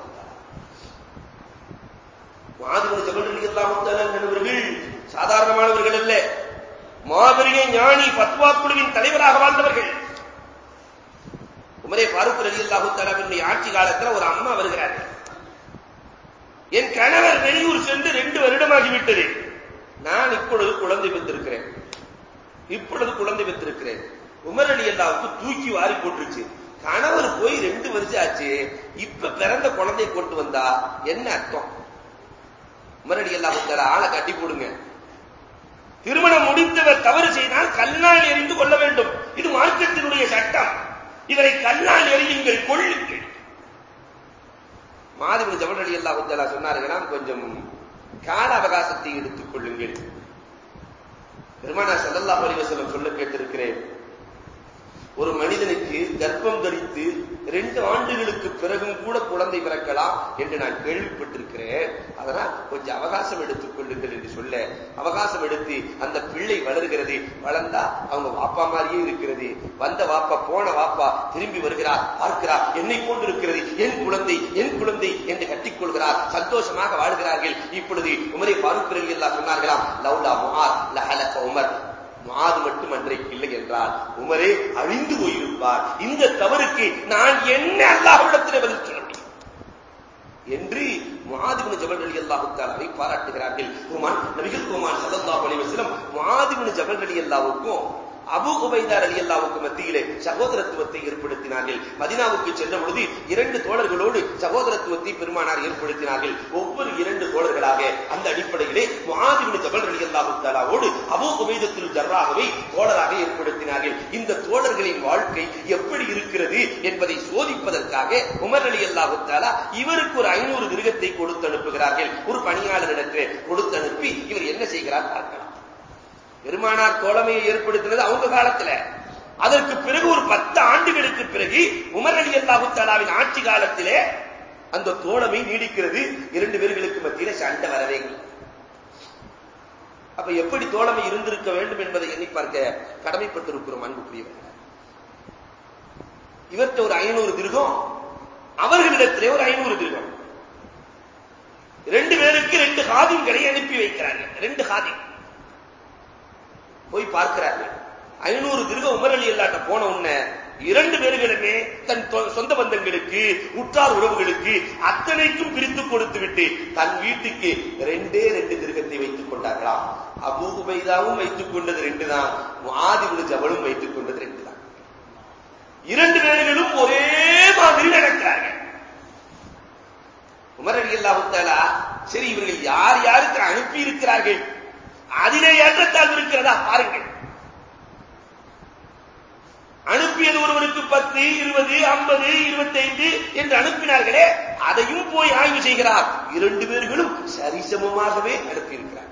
மாதிரி ஜபல் பிடிக்கலாம் என்பவர்கள் சாதாரணமானவர்கள் அல்ல. மாபெரிய ஞானி பத்வா குழுவின் தலைவராக வாழ்ந்தவர்கள். உமரே பாரூக் அலி அல்லாஹு தலாவினுடைய ஆட்சி காலத்தில் ஒரு அம்மா வருகிறார். என் கணவர் வெளியூர் சென்று ரெண்டு வருடமாகிவிட்டது நான் இப்பொழுது குழந்தை பெற்றிருக்கிறேன். இப்பொழுது குழந்தை பெற்றிருக்கிறேன். உமர் அலி அல்லாவுக்கு தூக்கி வாரி போட்டுருச்சு. கணவர் போய் ரெண்டு வருஷம் ஆச்சு. இப்ப பிறந்த குழந்தையை கொண்டு வந்தா என்ன அர்த்தம்? உமரடி அலி அல்லாஹு ஆளை கட்டி போடுங்க. திருமணம் முடித்தவர் தவறு செய்தால் கல்லால் எறிந்து கொள்ள வேண்டும். இது மார்க்கத்தினுடைய சட்டம். இவரை கல்லால் எறியுங்கள் கொள்ளுங்கள் மாதிரி ஜபல் அலி அல்லா உத்தலா சொன்னார்களாம் கொஞ்சம் கால அவகாசத்தை எடுத்துக் கொள்ளுங்கள். பெருமானா சல்லல்லா அலிவசலம் சொல்ல கேட்டிருக்கிறேன் ஒரு மனிதனுக்கு கர்ப்பம் தரித்து ரெண்டு ஆண்டுகளுக்கு பிறகும் கூட குழந்தை பிறக்கலாம் என்று நான் கேள்விப்பட்டிருக்கிறேன். அதனால் கொஞ்சம் அவகாசம் எடுத்துக் கொள்ளுங்கள் என்று சொல்ல அவகாசம் எடுத்து அந்த பிள்ளை வளர்கிறது வளர்ந்தா அவங்க வாப்பா மாதிரியே இருக்கிறது. வந்த வாப்பா போன வாப்பா திரும்பி வருகிறார் பார்க்கிறார் என்னை போன்றிருக்கிறது என் குழந்தை என் குழந்தை என்று கட்டிக்கொள்கிறார் சந்தோஷமாக வாழ்கிறார்கள். இப்பொழுது உமரை பாருக்கிறீர்கள் எல்லாம் சொன்னார்களாம் லவ்லா முஹார் லஹலக உமர். மாது மட்டும் அன்றைக்கு இல்லை என்றால் உமரே அழிந்து போயிருப்பார். இந்த தவறுக்கு நான் என்ன அல்லாஹிடத்தில் பதில் சொல்ல முடியும்? என்று மாதிபின் ஜபல் அலி அல்லாஹுத்தாலாவை பாராட்டுகிறார்கள். குமான் நபிகள் குமான் சல்லல்லாஹு அலைஹி வஸல்லம் மாதிபின் ஜபல் அலி அபு உபைதார் அலி அல்லாவுக்கு மத்தியிலே சகோதரத்துவத்தை ஏற்படுத்தினார்கள். மதினாவுக்கு சென்ற பொழுது இரண்டு தோழர்களோடு சகோதரத்துவத்தை பெருமானார் ஏற்படுத்தினார்கள். ஒவ்வொரு இரண்டு தோழர்களாக அந்த அடிப்படையிலே மாதிபின் ஜபல் அலி அல்லாஹு தாலாவோடு அபு உபைதத்தில் ஜர்ராகவை தோழராக ஏற்படுத்தினார்கள். இந்த தோழர்களின் வாழ்க்கை எப்படி இருக்கிறது என்பதை சோதிப்பதற்காக உமர் அலி அல்லாஹு தாலா இவருக்கு ஒரு ஐநூறு மிருகத்தை கொடுத்து அனுப்புகிறார்கள் ஒரு பணியாளரிடத்தில் கொடுத்து அனுப்பி இவர் என்ன செய்கிறார் பார்க்கலாம். பெருமானார் தோழமையை ஏற்படுத்தினது அவங்க காலத்துல. அதற்கு பிறகு ஒரு பத்து ஆண்டுகளுக்கு பிறகு உமர் அலி அல்லாஹு தாலாவின் ஆட்சி காலத்திலே அந்த தோழமை நீடிக்கிறது. இரண்டு பேர்களுக்கு மத்தியில சண்டை வரவே அப்ப எப்படி தோழமை இருந்திருக்க வேண்டும் என்பதை எண்ணி பார்க்க கடமைப்பட்டிருக்கிறோம் அன்புக்குரியவர்கள். இவர்கிட்ட ஒரு ஐநூறு திருகம் அவர்களிடத்திலே ஒரு ஐநூறு திருகம். ரெண்டு பேருக்கு ரெண்டு ஹாதிம்களை அனுப்பி வைக்கிறார்கள். ரெண்டு ஹாதிம். போய் பார்க்கிறார்கள். ஐநூறு திருக உமர் அலி அல்லாட்ட போன உடனே இரண்டு பேர்களுமே தன் சொந்த பந்தங்களுக்கு உற்றார் உறவுகளுக்கு அத்தனைக்கும் பிரித்து கொடுத்து விட்டு தன் வீட்டுக்கு ரெண்டே ரெண்டு திருகத்தை வைத்துக் கொண்டார்களாம். அபூ உபைதாவும் வைத்துக் கொண்டது ரெண்டு தான் ஆதிபுல் ஜபலும் வைத்துக் கொண்டது ரெண்டு தான் இரண்டு பேர்களும் ஒரே மாதிரி நடக்கிறார்கள். உமரடி அலி சரி இவர்கள் யார் யாருக்கு அனுப்பி இருக்கிறார்கள் அதிலே ஏற்றத்தாழ்வு இருக்கிறதா பாருங்கள் அனுப்பியது ஒருவருக்கு பத்து இருபது ஐம்பது இருபத்தைந்து என்று அனுப்பினார்களே அதையும் போய் ஆய்வு செய்கிறார். இரண்டு பேர்களும் சரிசமமாகவே அனுப்பியிருக்கிறார்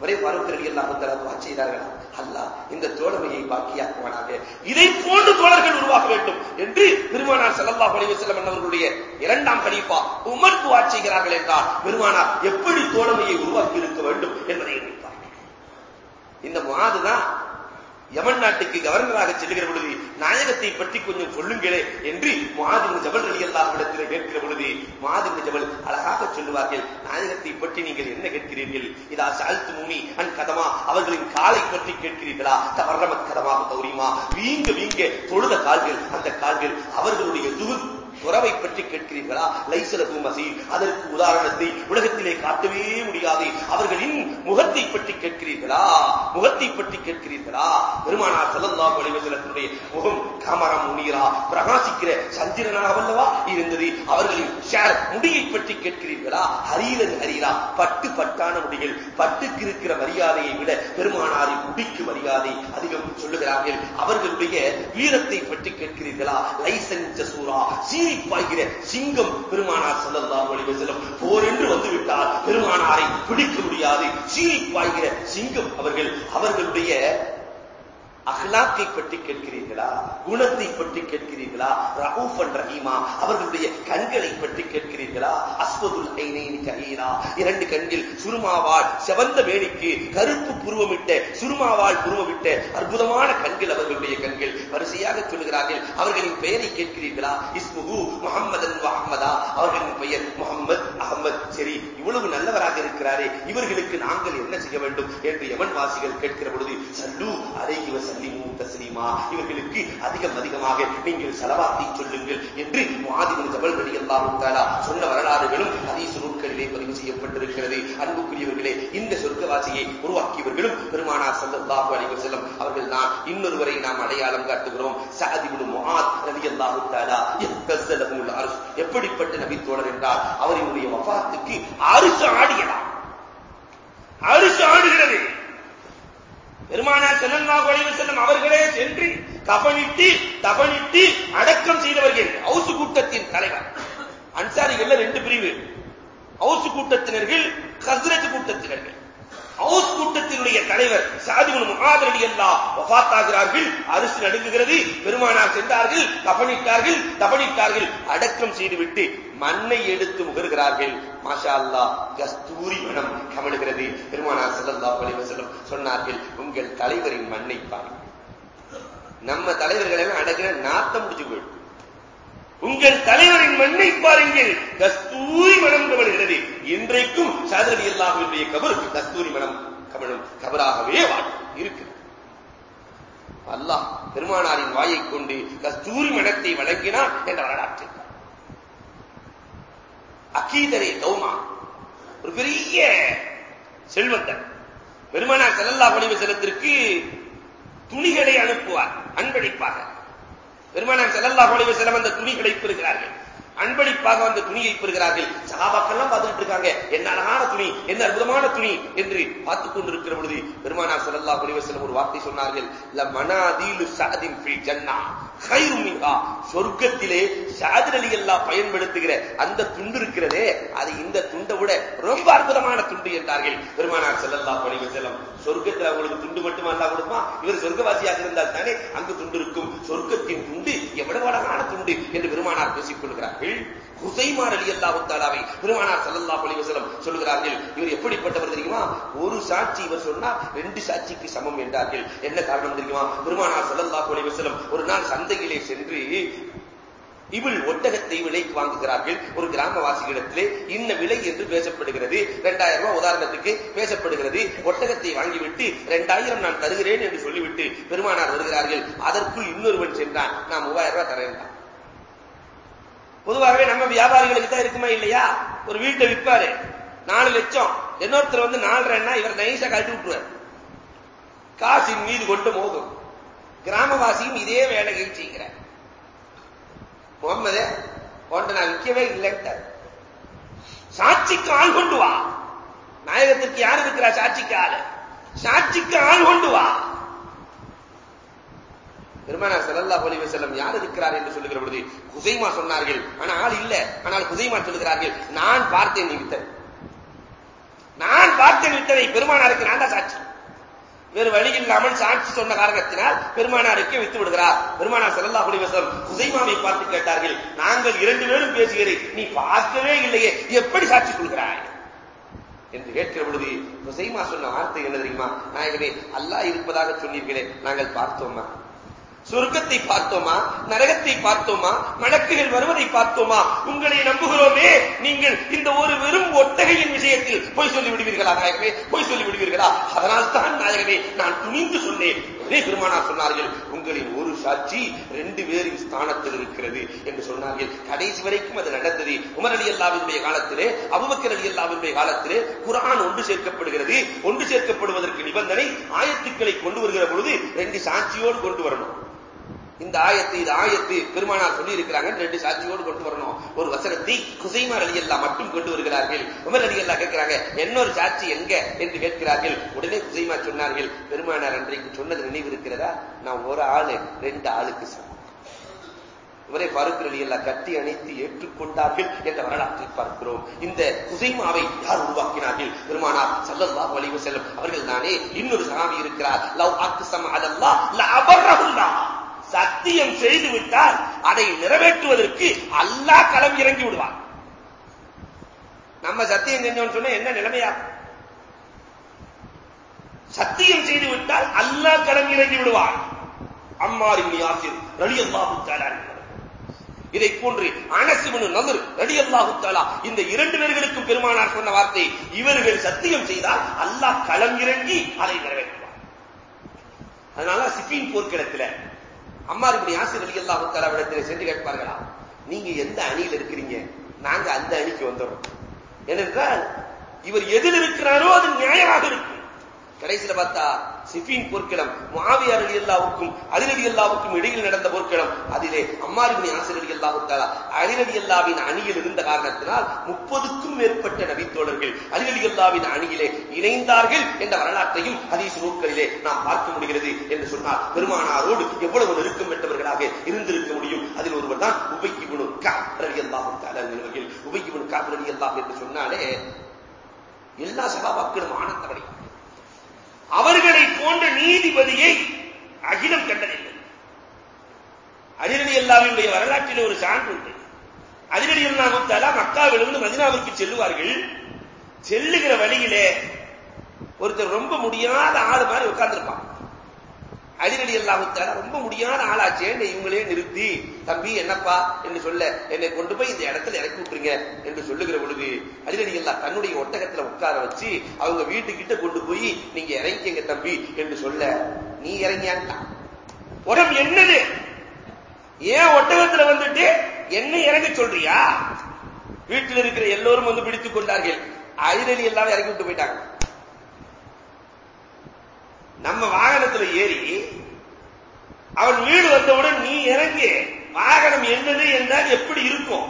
ஒரே பருவத்திற்கு எல்லாம் செய்தார்களா அல்ல. இந்த தோழமையை பாக்கியாக்குவானாக. இதை போன்று தோழர்கள் உருவாக்க வேண்டும் என்று பெருமானார் செல்லல்லா பணிவு செல்லம் அவர்களுடைய இரண்டாம் கணிப்பா உமர் துவா செய்கிறார்கள் என்றால் பெருமானார் எப்படி தோழமையை உருவாக்கி இருக்க வேண்டும் என்பதை எண்ணிப்பார் இந்த மாதுதான் யமன் நாட்டுக்கு கவர்னராக செல்லுகிற பொழுது நாயகத்தை பற்றி கொஞ்சம் சொல்லுங்களே என்று மாதிரி ஜபல் அலி அல்லாஹிடத்தில் கேட்கிற பொழுது மாதிரி ஜபல் அழகாக சொல்லுவார்கள் நாயகத்தை பற்றி நீங்கள் என்ன கேட்கிறீர்கள்? இதா சாழ்த்து மூனி அன் கதமா? அவர்களின் காலை பற்றி கேட்கிறீர்களா? தவறமத் கதமாக கௌரியமா வீங்க வீங்க தொழுத கால்கள் அந்த கால்கள் அவர்களுடைய துகு துறவை பற்றி கேட்கிறீர்களா? லைசலகு மசி அதற்கு உதாரணத்தை உலகத்திலே காட்டவே முடியாது. அவர்களின் முகத்தை பற்றி கேட்கிறீர்களா? முகத்தை பற்றி கேட்கிறீர்களா? பெருமானார் செல்லல்லா வலிவசனத்தினுடைய முகம் காமரம் முனீரா பிரகாசிக்கிற சந்திரனாகவல்லவா இருந்தது. அவர்களின் ஷேர் முடியை பற்றி கேட்கிறீர்களா? ஹரீரன் ஹரீரா பட்டு பட்டான முடிகள் பட்டுக்கு இருக்கிற மரியாதையை விட பெருமானாரின் முடிக்கு மரியாதை அதிகம் சொல்லுகிறார்கள். அவர்களுடைய வீரத்தை பற்றி கேட்கிறீர்களா? லைசன் ஜசூரா சீனி பாய்கிற சிங்கம் பெருமானார் செல்லல்லாம் ஒளிவசலம் போர் என்று வந்துவிட்டால் பெருமானாரை பிடிக்க முடியாது. சீனி பாய்கிற சிங்கம் அவர்கள் அவர்களுடைய அகலாக்கை பற்றி கேட்கிறீர்களா? குணத்தை பற்றி கேட்கிறீர்களா? ரஹூஃபன் ரஹீமா அவர்களுடைய கண்களை பற்றி கேட்கிறீர்களா? அஸ்வதுல் ஐனைனி கரீரா இரண்டு கண்கள் சுருமாவால் செவந்த மேனிக்கு கருப்பு புருவமிட்ட சுருமாவால் புருவமிட்ட அற்புதமான கண்கள் அவர்களுடைய கண்கள். வரிசையாக சொல்லுகிறார்கள் அவர்களின் பெயரை கேட்கிறீர்களா? இஸ்முகு முகம்மதன் அஹமதா. அவர்களின் பெயர் முகம்மது அகமது சரி இவ்வளவு நல்லவராக இருக்கிறாரே. இவர்களுக்கு நாங்கள் என்ன செய்ய வேண்டும் என்று யமன் வாசிகள் கேட்கிற பொழுது சல்லு அரை சல்லிமு தஸ்லீமா இவர்களுக்கு அதிகம் அதிகமாக நீங்கள் செலவாத்தி சொல்லுங்கள் என்று மாதிபுல் ஜபல் ரலி அல்லாஹு தஆலா சொன்ன வரலாறுகளும் ஹதீஸ் நூல்களிலே பதிவு செய்யப்பட்டிருக்கிறது. அன்புக்குரியவர்களே இந்த சொர்க்கவாசியை உருவாக்கியவர்களும் பெருமானார் ஸல்லல்லாஹு அலைஹி வஸல்லம் அவர்கள் தான் இன்னொருவரை நாம் அடையாளம் காட்டுகிறோம். சஅத் இப்னு முஆத் ரலியல்லாஹு தஆலா. யஹ்தஸலஹுல் அர்ஷ். எப்படிப்பட்ட நபி தோழர் என்றால் அவருடைய வஃபாத்துக்கு அரிசு ஆடியதாம் அரிசு ஆடுகிறது. பெருமானார் செல்லல்லாஹு அலைஹி வஸல்லம் அவர்களே சென்று கபனிட்டு தபனிட்டு அடக்கம் செய்தவர்கள் ஹவுஸ் கூட்டத்தின் தலைவர். அன்சாரிகள்ல ரெண்டு பிரிவு. ஹவுஸ் கூட்டத்தினர்கள் ஹஸ்ரத் கூட்டத்தினர்கள். ஹவுஸ் கூட்டத்தினுடைய தலைவர் சாதிபுல் முகாதர் அலி அல்லா வஃபாத்தாகிறார்கள் அரிசி நடுங்குகிறது. பெருமானார் சென்றார்கள் தபனிட்டார்கள் தபனிட்டார்கள் அடக்கம் செய்துவிட்டு மண்ணை எடுத்து முகர்கிறார்கள். மாஷா அல்லா கஸ்தூரி மனம் கமழுகிறது. பெருமானார் செல்லல்லா வலிவசலம் சொன்னார்கள் உங்கள் தலைவரின் மண்ணை பாருங்கள் நம்ம தலைவர்கள் எல்லாம் அடக்கிற நாத்தம் முடிச்சு போயிடும். உங்கள் தலைவரின் மண்ணை பாருங்கள். கஸ்தூரி மனம் கமழுகிறது. இன்றைக்கும் சாதரி அல்லாஹுடைய கபர் கஸ்தூரி மனம் கமழும் கபராகவே இருக்கு அல்லாஹ் பெருமானாரின் வாயை கொண்டு கஸ்தூரி மனத்தை வழங்கினான் என்ற வரலாற்று. அகீதரை கௌமா ஒரு பெரிய செல்வந்தர் பெருமானார் செல்லல்லா பணிவு செலத்திற்கு துணிகளை அனுப்புவார் அன்பளிப்பாக. பெருமானார் செல்லல்லா பணிவு செல்லம் அந்த துணிகளை பெறுகிறார்கள். அன்பளிப்பாக வந்த துணியை பெறுகிறார்கள். சகாபாக்கெல்லாம் பார்த்துட்டு இருக்காங்க. என்ன அழகான துணி என்ன அற்புதமான துணி என்று பார்த்துக் கொண்டிருக்கிற பொழுது பெருமானார் செல்லல்லா பணிவு வஸல்லம் ஒரு வார்த்தை சொன்னார்கள். சொர்க்கத்திலே ஷாதிர் அலி அல்லா பயன்படுத்துகிற அந்த துண்டு இருக்கிறதே அது இந்த துண்டை விட ரொம்ப அற்புதமான துண்டு என்றார்கள் பெருமானார் செல்லல்லா பணிவு செல்லம் சொர்க்கத்தில் அவங்களுக்கு துண்டு மட்டும் அல்லா கொடுப்பா இவர் சொர்க்கவாசியாக இருந்தால் தானே அங்கு துண்டு இருக்கும். சொர்க்கத்தின் துண்டு எவ்வளவு அழகான துண்டு என்று பெருமானார் பேசிக் கொள்கிறார்கள். ஹுசைமார் அலி அல்லாஹு பெருமானார் சல்லல்லா அலிவசலம் சொல்கிறார்கள் இவர் எப்படிப்பட்டவர் தெரியுமா? ஒரு சாட்சி இவர் சொன்னா ரெண்டு சாட்சிக்கு சமம் என்றார்கள். என்ன காரணம் தெரியுமா? பெருமானார் சல்லல்லா அலிவசலம் ஒரு நாள் சந்தையிலே சென்று இவள் ஒட்டகத்தை விலைக்கு வாங்குகிறார்கள். ஒரு கிராமவாசிகளிடத்திலே இன்ன விலை என்று பேசப்படுகிறது. இரண்டாயிரம் ரூபாய் உதாரணத்துக்கு பேசப்படுகிறது. ஒட்டகத்தை வாங்கிவிட்டு இரண்டாயிரம் நான் தருகிறேன் என்று சொல்லிவிட்டு பெருமானார் வருகிறார்கள். அதற்குள் இன்னொருவன் சென்றான். நான் மூவாயிரம் ரூபாய் தரேன் பொதுவாகவே நம்ம வியாபாரிகளுக்கு தான் இருக்குமா இல்லையா? ஒரு வீட்டை விற்பாரு. நாலு லட்சம். இன்னொருத்தர் வந்து நாலரைன்னா இவர் நைஸா கழட்டி விட்டுருவார். காசின் மீது கொண்டு மோதும் கிராமவாசியும் இதே வேலையை செய்கிறார். முகம்மது போன்ற நான் விற்கவே இல்லைன்ட்டார். சாட்சிக்கு ஆள் கொண்டு வா. நாயகத்திற்கு யார் இருக்கிறா? சாட்சிக்கு ஆள். சாட்சிக்கு ஆள் கொண்டு வா. பெருமானா செல்லல்லா ஒலிவ செல்லம் யார் இருக்கிறார் என்று சொல்லுகிற பொழுது குசைமா சொன்னார்கள். ஆனா ஆள் இல்ல. ஆனால் குசைமா சொல்லுகிறார்கள் நான் பார்த்தேன் நீ வித்தனை நான் பார்த்தேன் விட்டதை பெருமானாருக்கு நான் தான் சாட்சி. வேறு வழி இல்லாமல் சாட்சி சொன்ன காரணத்தினால் பெருமானாருக்கு வித்து விடுகிறார். பெருமானார் செல்லல்லா குடிவசம் உசைமாவை பார்த்து கேட்டார்கள் நாங்கள் இரண்டு பேரும் பேசுகிறேன் நீ பார்க்கவே இல்லையே எப்படி சாட்சி சொல்கிறாய்? என்று கேட்கிற பொழுது உசைமா சொன்ன வார்த்தை என்ன தெரியுமா? நாயகமே அல்லாஹ் இருப்பதாக சொன்னீர்களே நாங்கள் பார்த்தோமா சொர்க்கத்தை பார்த்தோமா? நரகத்தை பார்த்தோமா? மலக்குகள் வருவதை பார்த்தோமா? உங்களை நம்புகிறோமே. நீங்கள் இந்த ஒரு வெறும் ஒட்டகையின் விஷயத்தில் பொய் சொல்லி விடுவீர்களா நாயகமே பொய் சொல்லி விடுவீர்களா? அதனால் தான் நாயகமே நான் துணிந்து சொன்னேன். ஒரே பெருமானார் சொன்னார்கள் உங்களின் ஒரு சாட்சி ரெண்டு பேரின் ஸ்தானத்தில் இருக்கிறது என்று சொன்னார்கள். கடைசி வரைக்கும் அது நடந்தது. உமர் அலி அல்லாவினுடைய காலத்திலே அபுபக்கர் அலி அல்லாவினுடைய காலத்திலே குரான் ஒன்று சேர்க்கப்படுகிறது. ஒன்று சேர்க்கப்படுவதற்கு நிபந்தனை ஆயத்துக்களை கொண்டு வருகிற பொழுது ரெண்டு சாட்சியோடு கொண்டு வரணும். இந்த ஆயத்து இது ஆயத்து பெருமானார் சொல்லி இருக்கிறாங்க ரெண்டு சாட்சியோடு கொண்டு வரணும். ஒரு வசனத்தை குசைமார் அலி மட்டும் கொண்டு வருகிறார்கள். உமர் அலி கேட்கிறாங்க இன்னொரு சாட்சி எங்க? என்று கேட்கிறார்கள். உடனே குசைமா சொன்னார்கள் பெருமானார் அன்றைக்கு சொன்னது நினைவு இருக்கிறதா நான் ஒரு ஆளு ரெண்டு ஆளுக்கு சமம். இவரை பருப்பு அலி கட்டி அணைத்து ஏற்றுக்கொண்டார்கள் என்ற வரலாற்றை பார்க்கிறோம். இந்த குசைமாவை யார் உருவாக்கினார்கள்? பெருமானார் சல்லல்லா வலிவு செல்லும் அவர்கள் தானே இன்னொரு சகாமி இருக்கிறார். லவ் அக்சம் அதல்லா அபர்ரகுல்லா சத்தியம் செய்து விட்டால் அதை நிறைவேற்றுவதற்கு அல்லாஹ் களம் இறங்கி விடுவார் நம்ம சத்தியம் செஞ்சோம்னு சொன்னா என்ன நிலைமையா? சத்தியம் செய்து விட்டால் அல்லாஹ் களம் இறங்கி விடுவார் அம்மாறு இப்னு யாசிர் ரலியல்லாஹு தஆலா இதை போன்று அனசுமனு நகர் ரடி அல்லாஹு தாலா இந்த இரண்டு பேர்களுக்கும் பெருமானார் சொன்ன வார்த்தை இவர்கள் சத்தியம் செய்தால் அல்லாஹ் களம் இறங்கி அதை நிறைவேற்றுவார் அதனால சிப்பின் போர்க்கிடத்துல அம்மார் இப்படி ஆசிரியர் அலி அல்லாஹு தாலாவிடத்தில் சென்று கேட்பார்களா? நீங்க எந்த அணியில் இருக்கிறீங்க? நாங்க அந்த அணிக்கு வந்துடுறோம் ஏனென்றால் இவர் எதில் இருக்கிறாரோ அது நியாயமாக இருக்கும். கடைசியில பார்த்தா சிஃபின் போர்க்களம் மாவியார் அலி அல்லாவுக்கும் அதிரடி அல்லாவுக்கும் இடையில் நடந்த போர்க்களம். அதிலே அம்மாரிபின் ஆசிரியர் அலி அல்லாவுத்தாலா அலிரடி அல்லாவின் அணியில் இருந்த காரணத்தினால் முப்பதுக்கும் மேற்பட்ட நபித்தோழர்கள் அதிரடி அல்லாவின் அணியிலே இணைந்தார்கள் என்ற வரலாற்றையும் ஹதீஸ் நூல்களிலே நாம் பார்க்க முடிகிறது என்று சொன்னார் பெருமானாரோடு எவ்வளவு நெருக்கம் பெற்றவர்களாக இருந்திருக்க முடியும்? அதில் ஒருவர் தான் உபைக்கு குணு காப்ரடி அல்லாஹுத்தாலா நிறுவர்கள் உபைக்கு குணு காப்ரடி அல்லாஹ் என்று சொன்னாலே எல்லா சகாபாக்களும் ஆனந்தமடையும் அவர்களை போன்ற நீதிபதியை அகிலம் கண்டதில்லை. அதிரடி அல்லாவினுடைய வரலாற்றில் ஒரு சான்று உண்டு. அதிரடி அல்லாமுத்தாலா மக்காவிலிருந்து மதினாவுக்கு செல்லுவார்கள். செல்லுகிற வழியிலே ஒருத்தர் ரொம்ப முடியாத ஆடு மாதிரி உட்கார்ந்துருப்பான். அடிரடி அல்லாஹுத்தாலா ரொம்ப முடியாத ஆளாச்சே. இவங்களே நிறுத்தி தம்பி என்னப்பா? என்று சொல்ல என்னை கொண்டு போய் இந்த இடத்துல இறக்கி விட்டுருங்க என்று சொல்லுகிற பொழுது அடிரடி அல்லா தன்னுடைய ஒட்டகத்துல உட்கார வச்சு அவங்க வீட்டுக்கிட்ட கொண்டு போய் நீங்க இறங்கிக்கங்க தம்பி என்று சொல்ல நீ இறங்கியான்டா உடம்பு என்னது? ஏன் ஒட்டகத்துல வந்துட்டு என்ன இறங்க சொல்றியா? வீட்டில் இருக்கிற எல்லோரும் வந்து பிடித்துக் கொண்டார்கள். அடிரடி எல்லாம் இறங்கி விட்டு போயிட்டாங்க. நம்ம வாகனத்துல ஏறி அவன் வீடு வந்தவுடன் நீ இறங்கி. வாகனம் என்னது என்றால் எப்படி இருக்கும்?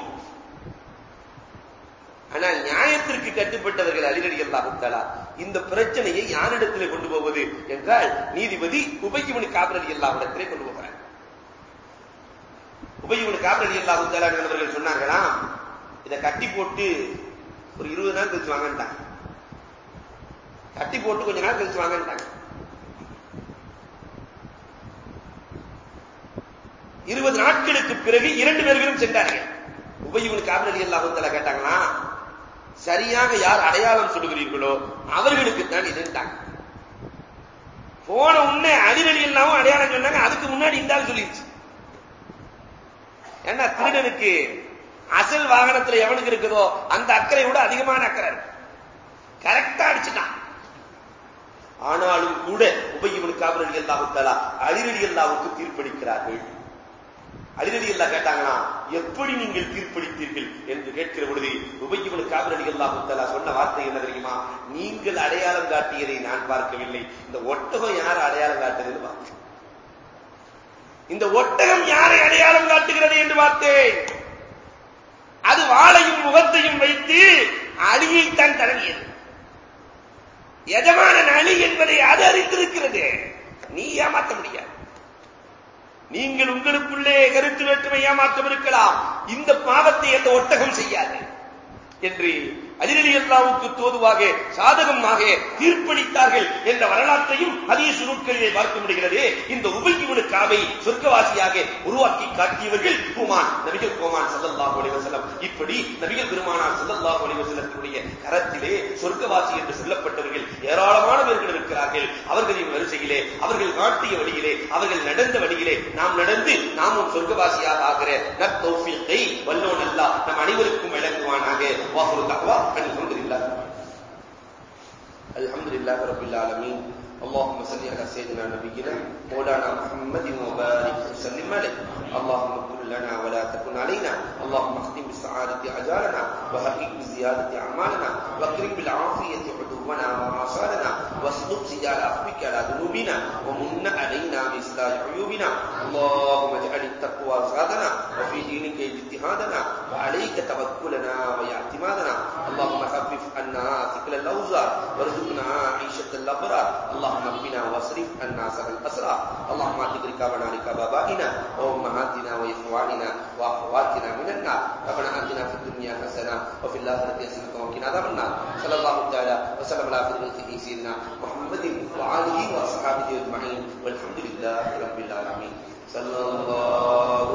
ஆனால் நியாயத்திற்கு கட்டுப்பட்டவர்கள் அதிரடி அல்லாஹுத்தாலா இந்த பிரச்சனையை யாரிடத்திலே கொண்டு போவது என்றால் நீதிபதி உபயமணி காபிரடி அல்லாவிடத்திலே கொண்டு போகிறார். உபயோக காப்பரடி எல்லா நண்பர்கள் சொன்னார்களாம் இதை கட்டி போட்டு ஒரு இருபது நாள் கழிச்சு வாங்கன்ட்டாங்க. கட்டி போட்டு கொஞ்ச நாள் கழிச்சு வாங்கன்ட்டாங்க. இருபது நாட்களுக்கு பிறகு இரண்டு பேர்களும் சென்றார்கள். உபயோக காப்பரடி எல்லா கேட்டாங்களா சரியாக யார் அடையாளம் சொல்லுகிறீர்களோ அவர்களுக்கு தான் இதுட்டாங்க போன உன்னை அதிரடி இல்லாம அடையாளம் சொன்னாங்க அதுக்கு முன்னாடி இருந்தாலும் சொல்லிடுச்சு ஏன்னா திருடனுக்கு அசல் வாகனத்துல எவனுக்கு இருக்குதோ அந்த அக்கறை விட அதிகமான அக்கறை கரெக்டா அடிச்சுட்டான். ஆனாலும் கூட உபயோகனுக்கு அவர்கள் எல்லாவுத்தலா அதிரடி எல்லாவுக்கு தீர்ப்பளிக்கிறார்கள். அலிரடி எல்லாம் கேட்டாங்கன்னா எப்படி நீங்கள் தீர்ப்பளித்தீர்கள் என்று கேட்கிற பொழுது உபயோக காவிரடி எல்லாம் சொன்ன வார்த்தை என்ன தெரியுமா? நீங்கள் அடையாளம் காட்டியதை நான் பார்க்கவில்லை. இந்த ஒட்டகம் யார் அடையாளம் காட்டுகிறது பார்த்தேன் இந்த ஒட்டகம் யாரை அடையாளம் காட்டுகிறது என்று பார்த்தேன். அது வாளையும் முகத்தையும் வைத்து அழியைத்தான் தடவியது. எஜமான அழி என்பதை அது அறிந்திருக்கிறது. நீ ஏமாற்ற முடியாது. நீங்கள் உங்களுக்குள்ளே கருத்து வேற்றுமை ஏமாற்றம் இருக்கலாம் இந்த பாவத்தை அந்த ஒட்டகம் செய்யாது. என்று அதிரலி அல்லாவுக்கு தோதுவாக சாதகமாக தீர்ப்பளித்தார்கள் என்ற வரலாற்றையும் அதிக சுருட்களிலே பார்க்க முடிகிறது இந்த உபயோக காவை சொர்க்கவாசியாக உருவாக்கி காட்டியவர்கள் குமான் நபிகள் குமான் சல்லல்லா ஒளிவசலம் இப்படி நபிகள் பெருமானார் சல்லல்லா ஒளிவசலத்தினுடைய கரத்திலே சொர்க்கவாசி என்று சொல்லப்பட்டவர்கள் ஏராளமான இருக்கிறார்கள் அவர்களின் வரிசையிலே அவர்கள் காட்டிய வழியிலே அவர்கள் நடந்த வழியிலே நாம் நடந்து நாமும் சொர்க்கவாசியாக ஆகிற நத்தௌஃபியத்தை வல்லோன் அல்லா நம் அனைவருக்கும் வழங்குவானாக வாகுரு தகவா الحمد لله الحمد لله رب العالمين اللهم صل على سيدنا نبينا مولانا محمد وبارك وسلم عليه اللهم كن لنا ولا تكن علينا اللهم اختم بالسعادة أجالنا وحقق بزيادة أعمالنا واكرم بالعافية عدونا وعصارنا واسلق سجال عفوك على ذنوبنا ومن علينا بإصلاح عيوبنا اللهم اجعل التقوى زادنا وفي دينك اجتهادنا وعليك توكلنا واعتمادنا اللهم خفف عنا ثقل الاوزار وارزقنا عيشة الابرار اللهم اكفنا واصرف عنا سر الاسرى اللهم اعتق ركابنا ركاب وامهاتنا واخواننا واخواتنا من النار. ربنا اتنا في الدنيا حسنه وفي الاخره حسنه وقنا عذاب النار. صلى الله تعالى وسلم على خير سيدنا محمد وعلى اله واصحابه اجمعين والحمد لله رب العالمين. صلى الله